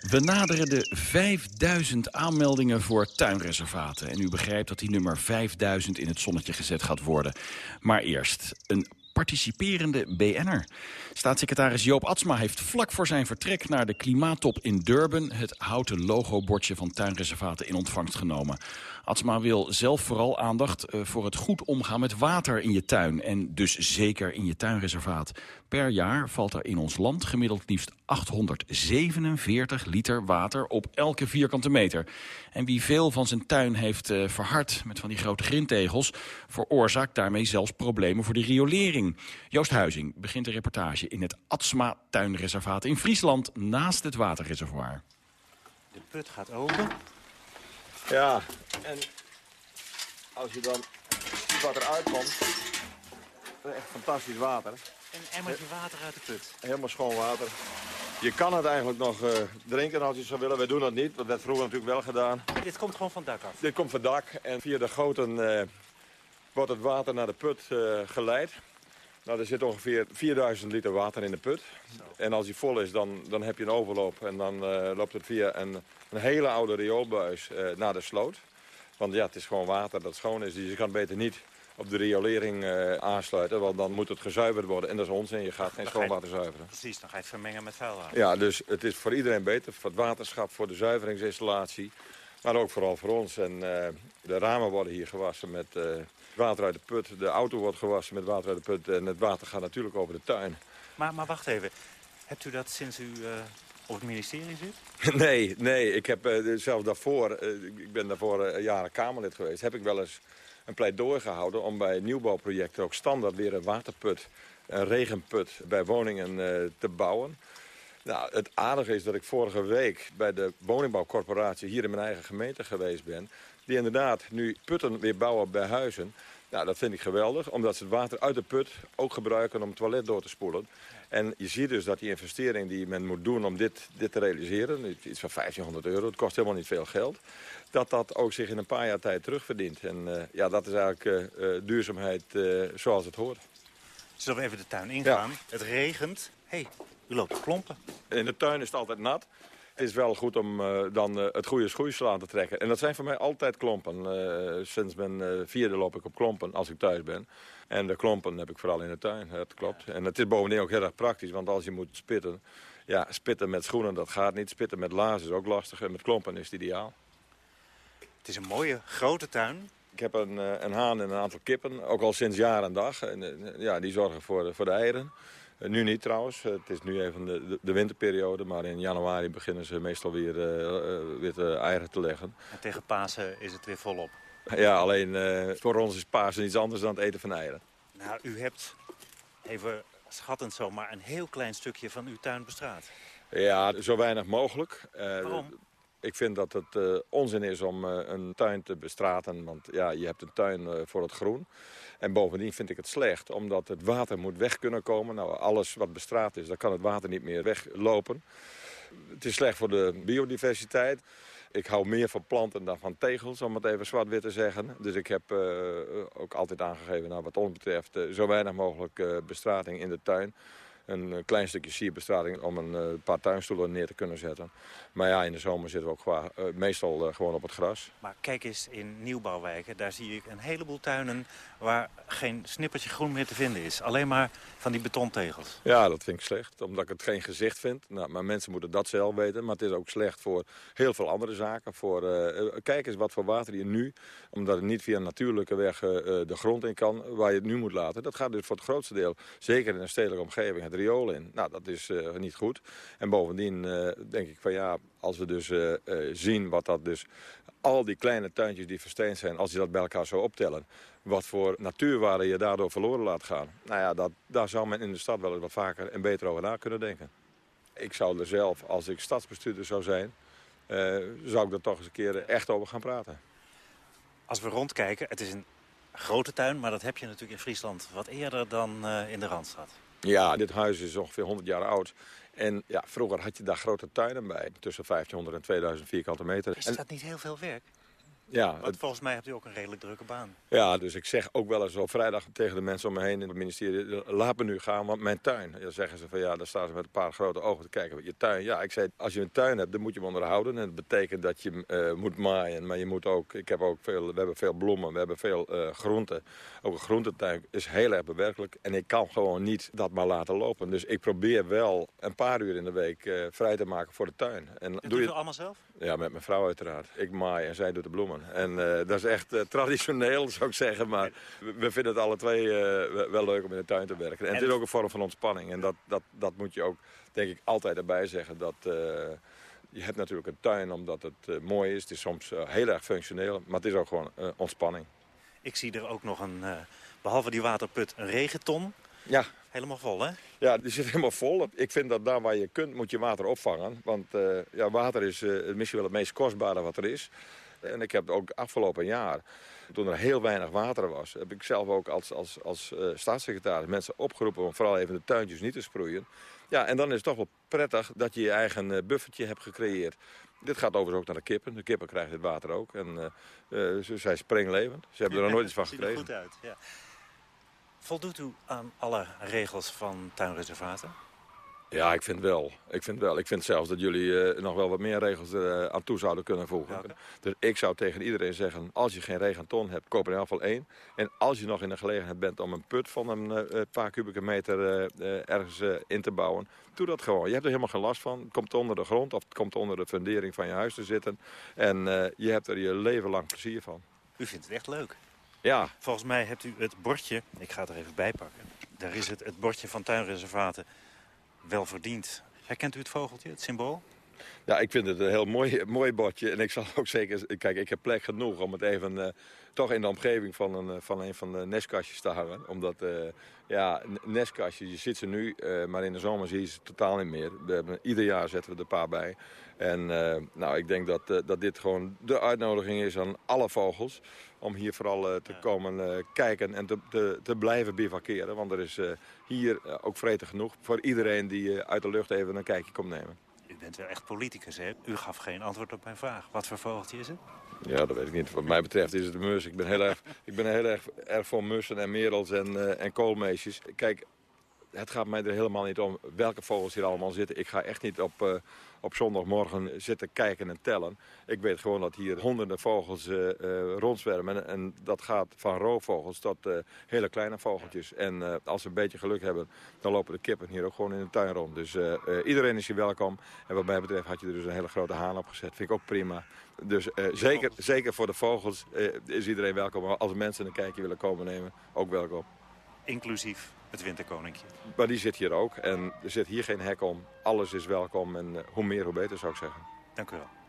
we naderen de 5000 aanmeldingen voor tuinreservaten. En u begrijpt dat die nummer 5000 in het zonnetje gezet gaat worden. Maar eerst een participerende BN'er. Staatssecretaris Joop Atsma heeft vlak voor zijn vertrek naar de klimaattop in Durban... het houten logobordje van tuinreservaten in ontvangst genomen. Atsma wil zelf vooral aandacht eh, voor het goed omgaan met water in je tuin. En dus zeker in je tuinreservaat. Per jaar valt er in ons land gemiddeld liefst 847 liter water op elke vierkante meter. En wie veel van zijn tuin heeft uh, verhard met van die grote grindtegels... veroorzaakt daarmee zelfs problemen voor de riolering. Joost Huizing begint de reportage in het Atsma tuinreservaat in Friesland... naast het waterreservoir. De put gaat open. Ja, en als je dan wat eruit komt, echt fantastisch water. Een emmertje water uit de put. Helemaal schoon water. Je kan het eigenlijk nog eh, drinken als je zou willen. Wij doen dat niet, dat werd vroeger natuurlijk wel gedaan. Dit komt gewoon van het dak af? Dit komt van het dak en via de goten eh, wordt het water naar de put eh, geleid. Nou, er zit ongeveer 4000 liter water in de put. En als die vol is, dan, dan heb je een overloop. En dan loopt het via een, een hele oude rioolbuis naar de sloot. Want ja, het is gewoon water dat schoon is. Dus je kan beter niet op de riolering uh, aansluiten. Want dan moet het gezuiverd worden. En dat is onzin. Je gaat geen schoonwater zuiveren. Precies, dan ga je het vermengen met vuilwater. Ja, dus het is voor iedereen beter. Voor het waterschap, voor de zuiveringsinstallatie. Maar ook vooral voor ons. En de ramen worden hier gewassen met uh, water uit de put. De auto wordt gewassen met water uit de put. En het water gaat natuurlijk over de tuin. Maar, maar wacht even. Hebt u dat sinds u op het ministerie zit? Nee, nee. Ik heb uh, zelf daarvoor, ik ben daarvoor jaren Kamerlid geweest, heb ik wel eens een pleidooi gehouden om bij nieuwbouwprojecten ook standaard weer een waterput, een regenput bij woningen uh, te bouwen. Nou, het aardige is dat ik vorige week bij de woningbouwcorporatie hier in mijn eigen gemeente geweest ben. Die inderdaad nu putten weer bouwen bij huizen. Nou, dat vind ik geweldig, omdat ze het water uit de put ook gebruiken om het toilet door te spoelen. En je ziet dus dat die investering die men moet doen om dit, dit te realiseren, iets van 1500 euro, het kost helemaal niet veel geld, dat dat ook zich in een paar jaar tijd terugverdient. En uh, ja, dat is eigenlijk uh, uh, duurzaamheid zoals het hoort. Zullen we even de tuin ingaan? Ja. Het regent. Hé, hey, u loopt te klompen. In de tuin is het altijd nat. Het is wel goed om dan het goede schoeisel aan te trekken. En dat zijn voor mij altijd klompen. sinds mijn vierde loop ik op klompen als ik thuis ben. En de klompen heb ik vooral in de tuin, dat klopt. En het is bovendien ook heel erg praktisch, want als je moet spitten... Ja, spitten met schoenen, dat gaat niet. Spitten met lazen is ook lastig. En met klompen is het ideaal. Het is een mooie, grote tuin. Ik heb een, een haan en een aantal kippen, ook al sinds jaar en dag. En, ja, die zorgen voor, voor de eieren. Nu niet trouwens, het is nu even de, de, winterperiode, maar in januari beginnen ze meestal weer, uh, weer eieren te leggen. En tegen Pasen is het weer volop? Ja, alleen voor ons is Pasen iets anders dan het eten van eieren. Nou, u hebt, even schattend zo, maar een heel klein stukje van uw tuin bestraat. Ja, zo weinig mogelijk. Uh, Waarom? Ik vind dat het uh, onzin is om uh, een tuin te bestraten, want ja, je hebt een tuin voor het groen. En bovendien vind ik het slecht, omdat het water moet weg kunnen komen. Nou, alles wat bestraat is, dan kan het water niet meer weglopen. Het is slecht voor de biodiversiteit. Ik hou meer van planten dan van tegels, om het even zwart-wit te zeggen. Dus ik heb ook altijd aangegeven, nou, wat ons betreft, zo weinig mogelijk bestrating in de tuin een klein stukje sierbestrating om een uh, paar tuinstoelen neer te kunnen zetten. Maar ja, in de zomer zitten we ook uh, meestal uh, gewoon op het gras. Maar kijk eens in nieuwbouwwijken, daar zie ik een heleboel tuinen waar geen snippertje groen meer te vinden is. Alleen maar van die betontegels. Ja, dat vind ik slecht, omdat ik het geen gezicht vind. Nou, maar mensen moeten dat zelf weten. Maar het is ook slecht voor heel veel andere zaken. Voor, kijk eens wat voor water je nu, omdat het niet via een natuurlijke weg de grond in kan, waar je het nu moet laten. Dat gaat dus voor het grootste deel, zeker in een stedelijke omgeving, het Nou, dat is uh, niet goed. En bovendien uh, denk ik van ja, als we dus uh, zien wat dat dus... al die kleine tuintjes die versteend zijn, als je dat bij elkaar zou optellen... wat voor natuurwaarde je daardoor verloren laat gaan. Nou ja, dat, daar zou men in de stad wel eens wat vaker en beter over na kunnen denken. Ik zou er zelf, als ik stadsbestuurder zou zijn... zou ik er toch eens een keer echt over gaan praten. Als we rondkijken, het is een grote tuin... maar dat heb je natuurlijk in Friesland wat eerder dan in de Randstad. Ja, dit huis is ongeveer 100 jaar oud. En ja, vroeger had je daar grote tuinen bij. Tussen 1500 en 2000 vierkante meter. Is dat niet heel veel werk? Ja, Want volgens mij hebt u ook een redelijk drukke baan. Ja, dus ik zeg ook wel eens op vrijdag tegen de mensen om me heen in het ministerie... laat me nu gaan, want mijn tuin. Dan zeggen ze van ja, dan staan ze met een paar grote ogen te kijken. Je tuin, ja, ik zei, als je een tuin hebt, dan moet je hem onderhouden. En dat betekent dat je uh, moet maaien. Maar je moet ook, ik heb ook veel, we hebben veel bloemen, we hebben veel uh, groenten. Ook een groentetuin is heel erg bewerkelijk. En ik kan gewoon niet dat maar laten lopen. Dus ik probeer wel een paar uur in de week uh, vrij te maken voor de tuin. En, en doe je het allemaal zelf? Ja, met mijn vrouw uiteraard. Ik maai en zij doet de bloemen. En uh, dat is echt uh, traditioneel, zou ik zeggen. Maar we vinden het alle twee uh, wel leuk om in de tuin te werken. En, en het is ook een vorm van ontspanning. En dat, dat, dat moet je ook, denk ik, altijd erbij zeggen. Dat, je hebt natuurlijk een tuin omdat het mooi is. Het is soms heel erg functioneel. Maar het is ook gewoon ontspanning. Ik zie er ook nog een, behalve die waterput, een regenton. Ja. Helemaal vol, hè? Ja, die zit helemaal vol. Ik vind dat daar waar je kunt, moet je water opvangen. Want uh, ja, water is uh, misschien wel het meest kostbare wat er is. En ik heb ook afgelopen jaar, toen er heel weinig water was... heb ik zelf ook als, als, als uh, staatssecretaris mensen opgeroepen... om vooral even de tuintjes niet te sproeien. Ja, en dan is het toch wel prettig dat je je eigen uh, buffertje hebt gecreëerd. Dit gaat overigens ook naar de kippen. De kippen krijgen dit water ook. En uh, ze zijn springlevend. Ze hebben er nog nooit iets van gekregen. Ziet er goed uit, ja. Voldoet u aan alle regels van tuinreservaten? Ja, ik vind wel. Ik vind wel. Ik vind zelfs dat jullie uh, nog wel wat meer regels uh, aan toe zouden kunnen voegen. Ja. Dus ik zou tegen iedereen zeggen, als je geen regenton hebt, koop er in ieder geval één. En als je nog in de gelegenheid bent om een put van een uh, paar kubieke meter ergens in te bouwen, doe dat gewoon. Je hebt er helemaal geen last van. Het komt onder de grond of het komt onder de fundering van je huis te zitten. En je hebt er je leven lang plezier van. U vindt het echt leuk? Ja. Volgens mij hebt u het bordje, ik ga het er even bij pakken. Daar is het, het bordje van tuinreservaten wel verdiend. Herkent u het vogeltje, het symbool? Ja, ik vind het een heel mooi, mooi bordje. En ik zal ook zeker... Kijk, ik heb plek genoeg om het even uh, toch in de omgeving van een, van een van de nestkastjes te hangen. Omdat, uh, ja, nestkastjes, je ziet ze nu, maar in de zomer zie je ze totaal niet meer. We hebben, ieder jaar zetten we er paar bij. En nou, ik denk dat, dat dit gewoon de uitnodiging is aan alle vogels om hier vooral uh, te komen uh, kijken en te, te, te, blijven bivakeren. Want er is uh, hier ook vreten genoeg voor iedereen die uit de lucht even een kijkje komt nemen. U bent wel echt politicus, hè? U gaf geen antwoord op mijn vraag. Wat voor vogeltje is het? Ja, dat weet ik niet. Wat mij betreft is het een mus. Ik ben heel erg, ik ben heel erg, erg voor mussen en merels en, en koolmeesjes. Kijk, het gaat mij er helemaal niet om welke vogels hier allemaal zitten. Ik ga echt niet op, uh, op zondagmorgen zitten kijken en tellen. Ik weet gewoon dat hier honderden vogels uh, uh, rondzwermen. En dat gaat van roofvogels tot hele kleine vogeltjes. En als we een beetje geluk hebben, dan lopen de kippen hier ook gewoon in de tuin rond. Dus iedereen is hier welkom. En wat mij betreft had je er dus een hele grote haan op gezet. Vind ik ook prima. Dus zeker, zeker voor de vogels is iedereen welkom. Maar als mensen een kijkje willen komen nemen, ook welkom. Inclusief het winterkoninkje. Maar die zit hier ook en er zit hier geen hek om. Alles is welkom en uh, hoe meer hoe beter zou ik zeggen. Dank u wel.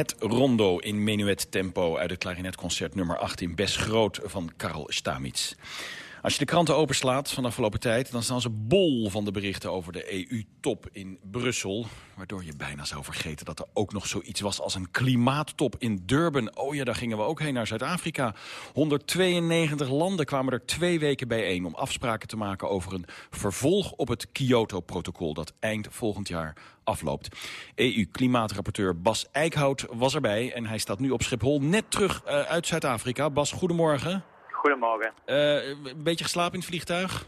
Het rondo in menuet tempo uit het klarinetconcert nummer 18 Best Groot van Karl Stamitz. Als je de kranten openslaat van de afgelopen tijd... dan staan ze bol van de berichten over de EU-top in Brussel. Waardoor je bijna zou vergeten dat er ook nog zoiets was als een klimaattop in Durban. Oh ja, daar gingen we ook heen naar Zuid-Afrika. 192 landen kwamen er twee weken bijeen... om afspraken te maken over een vervolg op het Kyoto-protocol... dat eind volgend jaar afloopt. EU-klimaatrapporteur Bas Eickhout was erbij en hij staat nu op Schiphol net terug uh, uit Zuid-Afrika. Bas, goedemorgen. Goedemorgen. Eh, een beetje geslapen in het vliegtuig?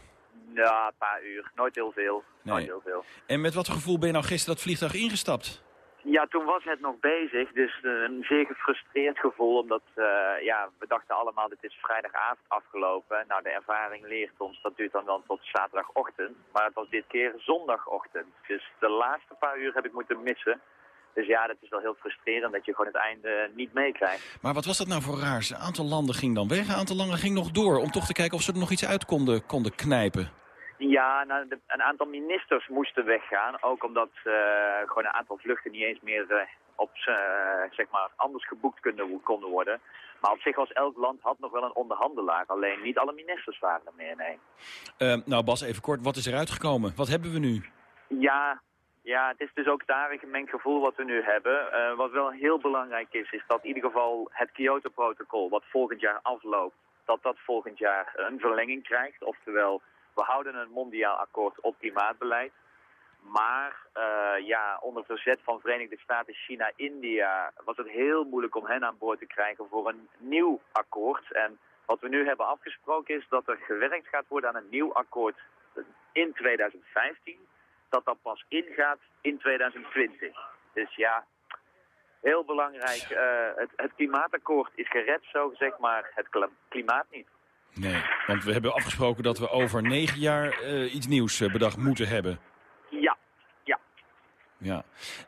Ja, een paar uur. Nooit heel veel. Nooit heel veel. En met wat gevoel ben je nou gisteren dat vliegtuig ingestapt? Ja, toen was het nog bezig, dus eh, een zeer gefrustreerd gevoel, omdat eh, ja, we dachten allemaal, dit is vrijdagavond afgelopen. Nou, de ervaring leert ons, dat duurt dan wel tot zaterdagochtend, maar het was dit keer zondagochtend. Dus de laatste paar uur heb ik moeten missen. Dus ja, dat is wel heel frustrerend dat je gewoon het einde niet meekrijgt. Maar wat was dat nou voor raars? Een aantal landen ging dan weg, een aantal landen ging nog door... om toch te kijken of ze er nog iets uit konden, konden knijpen. Ja, nou, de- een aantal ministers moesten weggaan. Ook omdat eh, gewoon een aantal vluchten niet eens meer eh, op, eh, zeg maar, anders geboekt kunnen, konden worden. Maar op zich was elk land had nog wel een onderhandelaar. Alleen niet alle ministers waren er meer, nee. Eh, nou Bas, even kort, wat is eruit gekomen? Wat hebben we nu? Ja, ja, het is dus ook daar een gemengd gevoel wat we nu hebben. Eh, wat wel heel belangrijk is, is dat in ieder geval het Kyoto-protocol, wat volgend jaar afloopt, dat dat volgend jaar een verlenging krijgt. Oftewel, we houden een mondiaal akkoord op klimaatbeleid. Maar eh, ja, onder verzet van Verenigde Staten, China, India was het heel moeilijk om hen aan boord te krijgen voor een nieuw akkoord. En wat we nu hebben afgesproken is dat er gewerkt gaat worden aan een nieuw akkoord in 2015. Dat dat pas ingaat in 2020. Dus ja, heel belangrijk. eh, het, het klimaatakkoord is gered, zo gezegd, maar het klimaat niet. Nee, want we hebben afgesproken dat we over negen jaar eh, iets nieuws eh, bedacht moeten hebben. Ja, ja. Ja.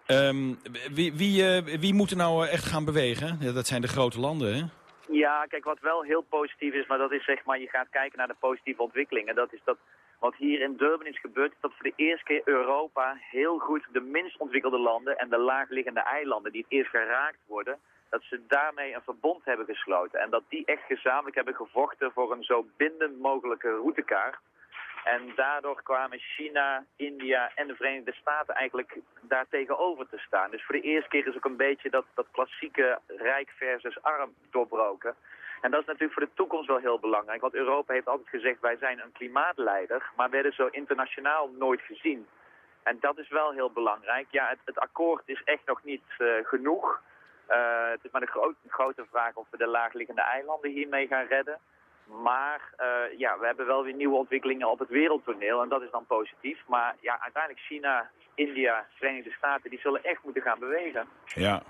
Ehm, wie, wie, wie moet er nou echt gaan bewegen? Ja, dat zijn de grote landen, hè? Ja, kijk, wat wel heel positief is, maar dat is zeg maar, je gaat kijken naar de positieve ontwikkelingen. Dat is dat wat hier in Durban is gebeurd, is dat voor de eerste keer Europa heel goed de minst ontwikkelde landen en de laagliggende eilanden die het eerst geraakt worden, dat ze daarmee een verbond hebben gesloten. En dat die echt gezamenlijk hebben gevochten voor een zo bindend mogelijke routekaart. En daardoor kwamen China, India en de Verenigde Staten eigenlijk daar tegenover te staan. Dus voor de eerste keer is ook een beetje dat, dat klassieke rijk versus arm doorbroken. En dat is natuurlijk voor de toekomst wel heel belangrijk. Want Europa heeft altijd gezegd, wij zijn een klimaatleider, maar werden zo internationaal nooit gezien. En dat is wel heel belangrijk. Ja, het, het akkoord is echt nog niet eh, genoeg. Eh, het is maar de gro- grote vraag of we de laagliggende eilanden hiermee gaan redden. Maar eh, ja, we hebben wel weer nieuwe ontwikkelingen op het wereldtoneel en dat is dan positief. Maar ja, uiteindelijk China, India, Verenigde Staten, die zullen echt moeten gaan bewegen. Ja.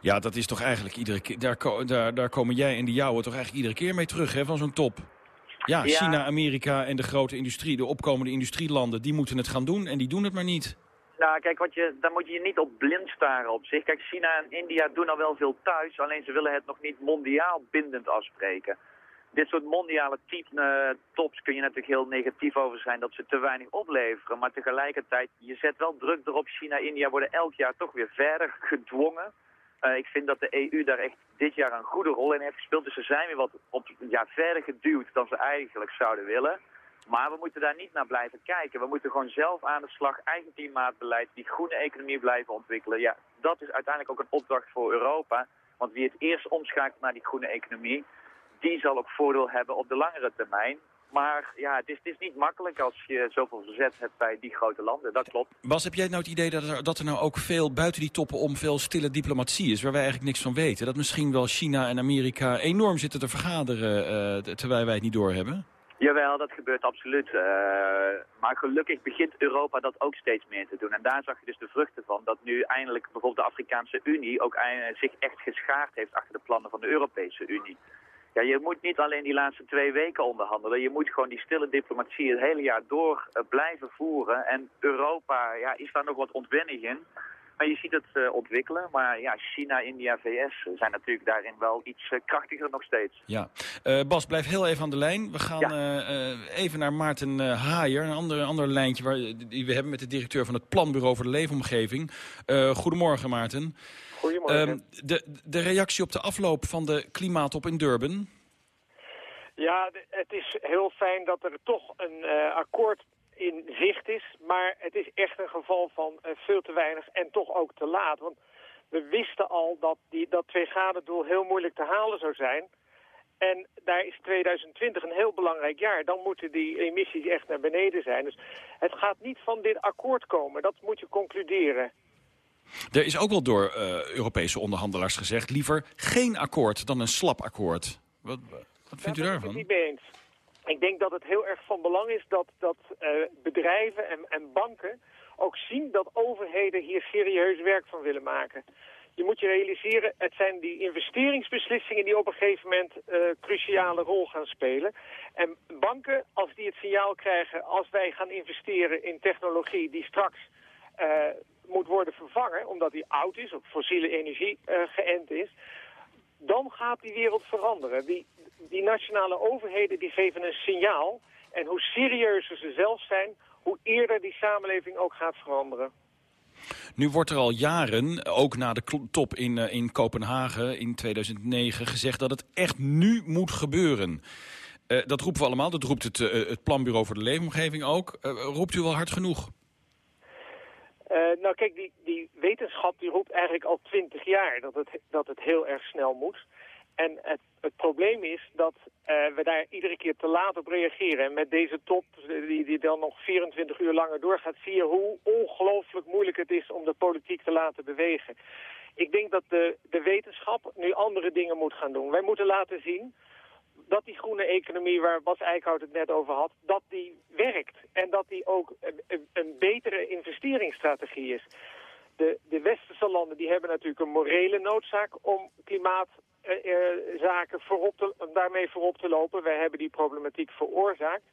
Ja, dat is toch eigenlijk iedere keer... Daar, daar, daar komen jij en de jouwe toch eigenlijk iedere keer mee terug, hè, van zo'n top. Ja, Ja. China, Amerika en de grote industrie, de opkomende industrielanden... die moeten het gaan doen en die doen het maar niet. Nou, kijk, wat je, daar moet je je niet op blind staren op zich. Kijk, China en India doen al wel veel thuis, alleen ze willen het nog niet mondiaal bindend afspreken. Dit soort mondiale eh, tops kun je natuurlijk heel negatief over zijn dat ze te weinig opleveren. Maar tegelijkertijd, je zet wel druk erop. China en India worden elk jaar toch weer verder gedwongen. Eh, ik vind dat de EU daar echt dit jaar een goede rol in heeft gespeeld. Dus ze zijn weer wat op, ja, verder geduwd dan ze eigenlijk zouden willen. Maar we moeten daar niet naar blijven kijken. We moeten gewoon zelf aan de slag, eigen klimaatbeleid, die groene economie blijven ontwikkelen. Ja, dat is uiteindelijk ook een opdracht voor Europa. Want wie het eerst omschakelt naar die groene economie, die zal ook voordeel hebben op de langere termijn. Maar ja, het is, het is niet makkelijk als je zoveel verzet hebt bij die grote landen. Dat klopt. Bas, heb jij nou het idee dat er, dat er nou ook veel buiten die toppen om veel stille diplomatie is... waar wij eigenlijk niks van weten? Dat misschien wel China en Amerika enorm zitten te vergaderen eh, terwijl wij het niet doorhebben? Jawel, dat gebeurt absoluut. Eh, maar gelukkig begint Europa dat ook steeds meer te doen. En daar zag je dus de vruchten van. Dat nu eindelijk bijvoorbeeld de Afrikaanse Unie ook zich echt geschaard heeft achter de plannen van de Europese Unie. Ja, je moet niet alleen die laatste twee weken onderhandelen. Je moet gewoon die stille diplomatie het hele jaar door eh, blijven voeren. En Europa ja, is daar nog wat ontwennig in. Maar je ziet het eh, ontwikkelen. Maar ja, China, India, VS zijn natuurlijk daarin wel iets eh, krachtiger nog steeds. Ja. Eh, Bas, blijf heel even aan de lijn. We gaan eh, eh, even naar Maarten eh, Haaier, een ander, ander lijntje waar, die we hebben met de directeur van het Planbureau voor de Leefomgeving. Eh, goedemorgen Maarten. Goedemorgen. Ehm, de, de reactie op de afloop van de klimaattop in Durban. Ja, het is heel fijn dat er toch een eh, akkoord in zicht is. Maar het is echt een geval van eh, veel te weinig en toch ook te laat. Want we wisten al dat die, dat 2 graden doel heel moeilijk te halen zou zijn. En daar is 2020 een heel belangrijk jaar. Dan moeten die emissies echt naar beneden zijn. Dus het gaat niet van dit akkoord komen. Dat moet je concluderen. Er is ook wel door eh, Europese onderhandelaars gezegd... liever geen akkoord dan een slap akkoord. Wat, Wat vindt u daarvan? ik het niet mee eens. Ik denk dat het heel erg van belang is dat, dat eh, bedrijven en, en banken ook zien dat overheden hier serieus werk van willen maken. Je moet je realiseren, het zijn die investeringsbeslissingen die op een gegeven moment eh cruciale rol gaan spelen. En banken, als die het signaal krijgen, als wij gaan investeren in technologie die straks moet worden vervangen, omdat die oud is, op fossiele energie eh, geënt is, dan gaat die wereld veranderen. Die, die nationale overheden die geven een signaal. En hoe serieuzer ze zelf zijn, hoe eerder die samenleving ook gaat veranderen. Nu wordt er al jaren, ook na de top in, eh, in Kopenhagen in 2009, gezegd dat het echt nu moet gebeuren. Eh, dat roepen we allemaal, dat roept het, het Planbureau voor de Leefomgeving ook. Roept u wel hard genoeg? Eh, nou kijk, die, die wetenschap die roept eigenlijk al twintig jaar dat het, dat het heel erg snel moet. En het, het probleem is dat eh, we daar iedere keer te laat op reageren. En met deze top, die, die dan nog 24 uur langer doorgaat, zie je hoe ongelooflijk moeilijk het is om de politiek te laten bewegen. Ik denk dat de, de wetenschap nu andere dingen moet gaan doen. Wij moeten laten zien dat die groene economie, waar Bas Eickhout het net over had, dat die werkt. En dat die ook een, betere investeringsstrategie is. De, de westerse landen die hebben natuurlijk een morele noodzaak om klimaatzaken voorop te, daarmee voorop te lopen. Wij hebben die problematiek veroorzaakt.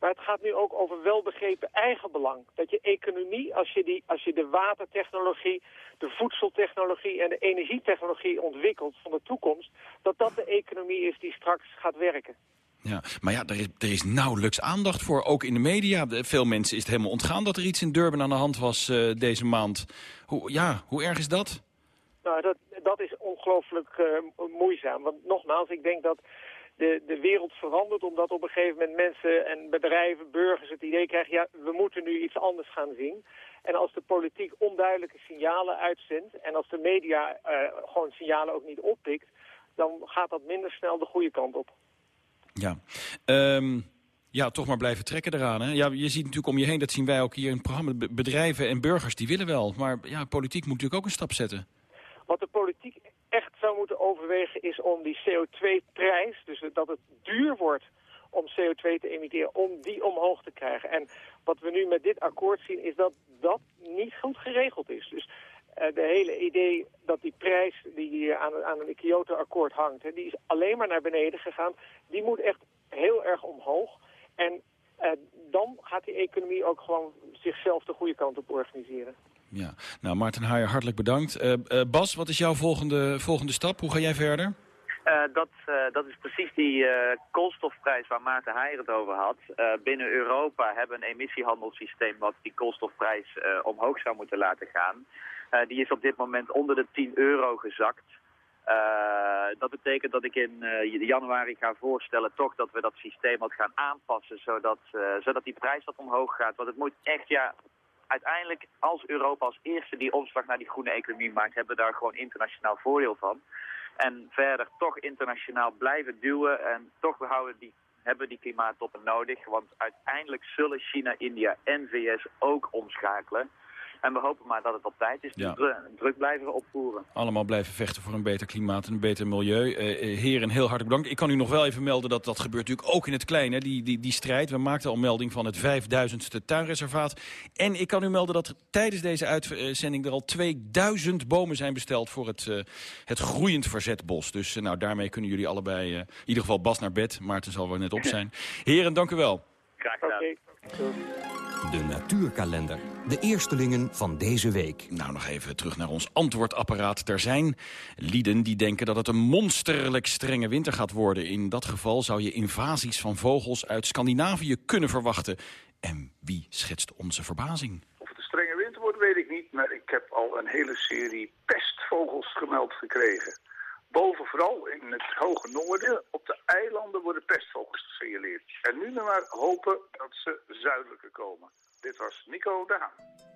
Maar het gaat nu ook over welbegrepen eigenbelang. Dat je economie, als je, die, als je de watertechnologie, de voedseltechnologie en de energietechnologie ontwikkelt van de toekomst, dat dat de economie is die straks gaat werken. Ja, maar ja, er is, er is nauwelijks aandacht voor, ook in de media. Veel mensen is het helemaal ontgaan dat er iets in Durban aan de hand was eh, deze maand. Hoe, ja, hoe erg is dat? Nou, dat, dat is ongelooflijk eh, moeizaam. Want nogmaals, ik denk dat de, de wereld verandert omdat op een gegeven moment mensen en bedrijven, burgers het idee krijgen, ja, we moeten nu iets anders gaan zien. En als de politiek onduidelijke signalen uitzendt en als de media eh, gewoon signalen ook niet oppikt, dan gaat dat minder snel de goede kant op. Ja. Ehm, ja, toch maar blijven trekken eraan. Hè? Ja, je ziet natuurlijk om je heen, dat zien wij ook hier in het programma. be- Bedrijven en burgers, die willen wel. Maar ja, politiek moet natuurlijk ook een stap zetten. Wat de politiek echt zou moeten overwegen is om die CO2-prijs, dus dat het duur wordt om CO2 te emitteren, om die omhoog te krijgen. En wat we nu met dit akkoord zien is dat dat niet goed geregeld is. Dus eh, de hele idee dat die prijs die hier aan, aan het Kyoto-akkoord hangt, hè, die is alleen maar naar beneden gegaan. Die moet echt heel erg omhoog. En eh, dan gaat die economie ook gewoon zichzelf de goede kant op organiseren. Ja. Nou, Maarten Haier, hartelijk bedankt. Eh, eh, Bas, wat is jouw volgende, volgende stap? Hoe ga jij verder? Eh, dat, dat is precies die koolstofprijs waar Maarten Heijer het over had. Binnen Europa hebben we een emissiehandelssysteem wat die koolstofprijs omhoog zou moeten laten gaan. Die is op dit moment onder de 10 euro gezakt. Dat betekent dat ik in januari ga voorstellen toch dat we dat systeem wat gaan aanpassen zodat, zodat die prijs wat omhoog gaat. Want het moet echt, ja, uiteindelijk als Europa als eerste die omslag naar die groene economie maakt, hebben we daar gewoon internationaal voordeel van. En verder toch internationaal blijven duwen en toch houden die, hebben die klimaattoppen nodig. Want uiteindelijk zullen China, India en VS ook omschakelen. En we hopen maar dat het op tijd is. Ja. Dus dru- druk blijven opvoeren. Allemaal blijven vechten voor een beter klimaat en een beter milieu. Eh, eh, heren, heel hartelijk bedankt. Ik kan u nog wel even melden dat dat gebeurt natuurlijk ook in het kleine. Die, die, die strijd. We maakten al melding van het 5000ste tuinreservaat. En ik kan u melden dat tijdens deze uitzending er al 2000 bomen zijn besteld voor het, eh, het groeiend verzetbos. Dus eh, nou, daarmee kunnen jullie allebei, eh, in ieder geval Bas naar bed. Maarten zal wel net op zijn. Heren, dank u wel. Graag gedaan. De natuurkalender. De eerstelingen van deze week. Nou, nog even terug naar ons antwoordapparaat. Er zijn lieden die denken dat het een monsterlijk strenge winter gaat worden. In dat geval zou je invasies van vogels uit Scandinavië kunnen verwachten. En wie schetst onze verbazing? Of het een strenge winter wordt, weet ik niet. Maar ik heb al een hele serie pestvogels gemeld gekregen. Boven vooral in het hoge noorden, op de eilanden worden pestvogels gesignaleerd. En nu maar hopen dat ze zuidelijker komen. Dit was Nico de Haan.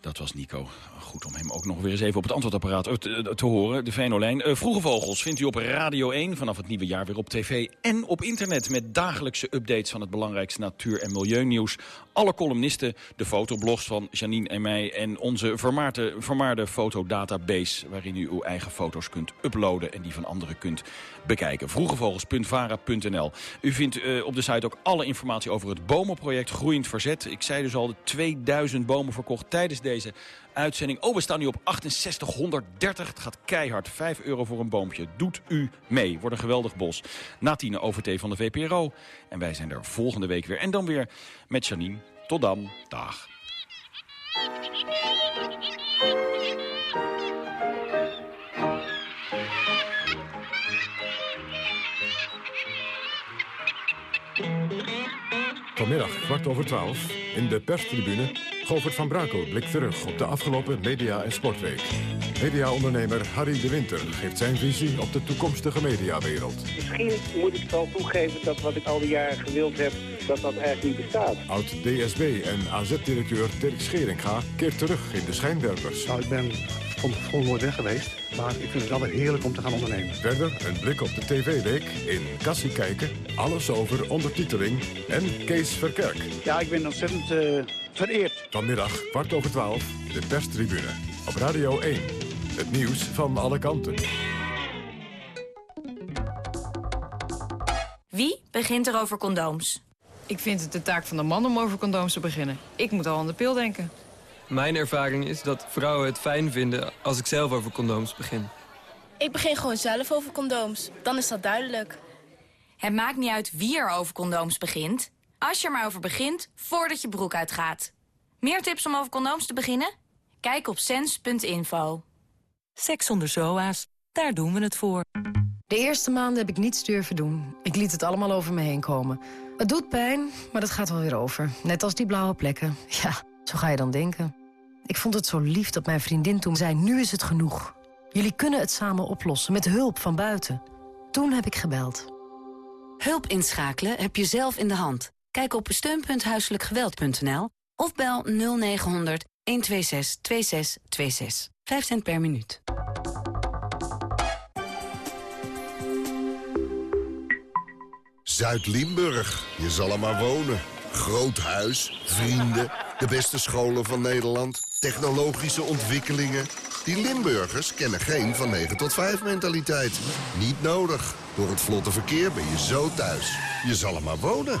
Dat was Nico. Goed om hem ook nog weer eens even op het antwoordapparaat te, te horen. De Venolijn. Uh, Vroege Vogels vindt u op Radio 1 vanaf het nieuwe jaar weer op tv en op internet... met dagelijkse updates van het belangrijkste natuur- en milieunieuws. Alle columnisten, de fotoblogs van Janine en mij... en onze vermaarde, vermaarde fotodatabase... waarin u uw eigen foto's kunt uploaden en die van anderen kunt bekijken. Vroegevogels.vara.nl U vindt op de site ook alle informatie over het bomenproject Groeiend Verzet. Ik zei dus al, de 2000 bomen verkocht tijdens deze uitzending. Oh, we staan nu op 6830. Het gaat keihard. 5 euro voor een boompje. Doet u mee. Wordt een geweldig bos. Na OVT van de VPRO. En wij zijn er volgende week weer. En dan weer met Janine. Tot dan. Dag. Vanmiddag kwart over twaalf in de perstribune Govert van Brakel blikt terug op de afgelopen media- en sportweek. Mediaondernemer Harry de Winter geeft zijn visie op de toekomstige mediawereld. Misschien moet ik wel toegeven dat wat ik al die jaren gewild heb, dat dat eigenlijk niet bestaat. Oud-DSB en AZ-directeur Dirk Scheringa keert terug in de schijnwerpers. Nou, ik ben van tevoren nooit weg geweest. Maar ik vind het wel weer heerlijk om te gaan ondernemen. Verder een blik op de TV-week in Kassie kijken. Alles over ondertiteling en Kees Verkerk. Ja, ik ben ontzettend uh, vereerd. Vanmiddag, kwart over twaalf, de perstribune. Op Radio 1. Het nieuws van alle kanten. Wie begint er over condooms? Ik vind het de taak van de man om over condooms te beginnen. Ik moet al aan de pil denken. Mijn ervaring is dat vrouwen het fijn vinden als ik zelf over condooms begin. Ik begin gewoon zelf over condooms. Dan is dat duidelijk. Het maakt niet uit wie er over condooms begint. Als je er maar over begint, voordat je broek uitgaat. Meer tips om over condooms te beginnen? Kijk op sens.info. Seks zonder zoa's, daar doen we het voor. De eerste maanden heb ik niets durven doen. Ik liet het allemaal over me heen komen. Het doet pijn, maar dat gaat wel weer over. Net als die blauwe plekken. Ja, zo ga je dan denken. Ik vond het zo lief dat mijn vriendin toen zei... nu is het genoeg. Jullie kunnen het samen oplossen, met hulp van buiten. Toen heb ik gebeld. Hulp inschakelen heb je zelf in de hand. Kijk op steun.huiselijkgeweld.nl of bel 0900 126 2626. 5 cent per minuut. Zuid-Limburg, je zal er maar wonen. Groot huis, vrienden, de beste scholen van Nederland, technologische ontwikkelingen. Die Limburgers kennen geen van 9 tot 5 mentaliteit. Niet nodig. Door het vlotte verkeer ben je zo thuis. Je zal er maar wonen.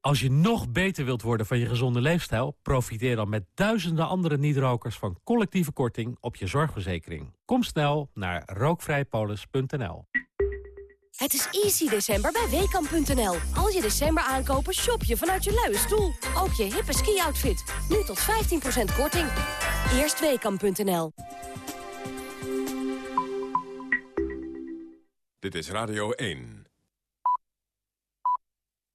Als je nog beter wilt worden van je gezonde leefstijl... profiteer dan met duizenden andere niet-rokers van collectieve korting op je zorgverzekering. Kom snel naar rookvrijpolis.nl. Het is easy december bij Weekamp.nl. Als je december aankopen, shop je vanuit je luie stoel. Ook je hippe ski-outfit. Nu tot 15% korting. Eerst Weekamp.nl. Dit is Radio 1.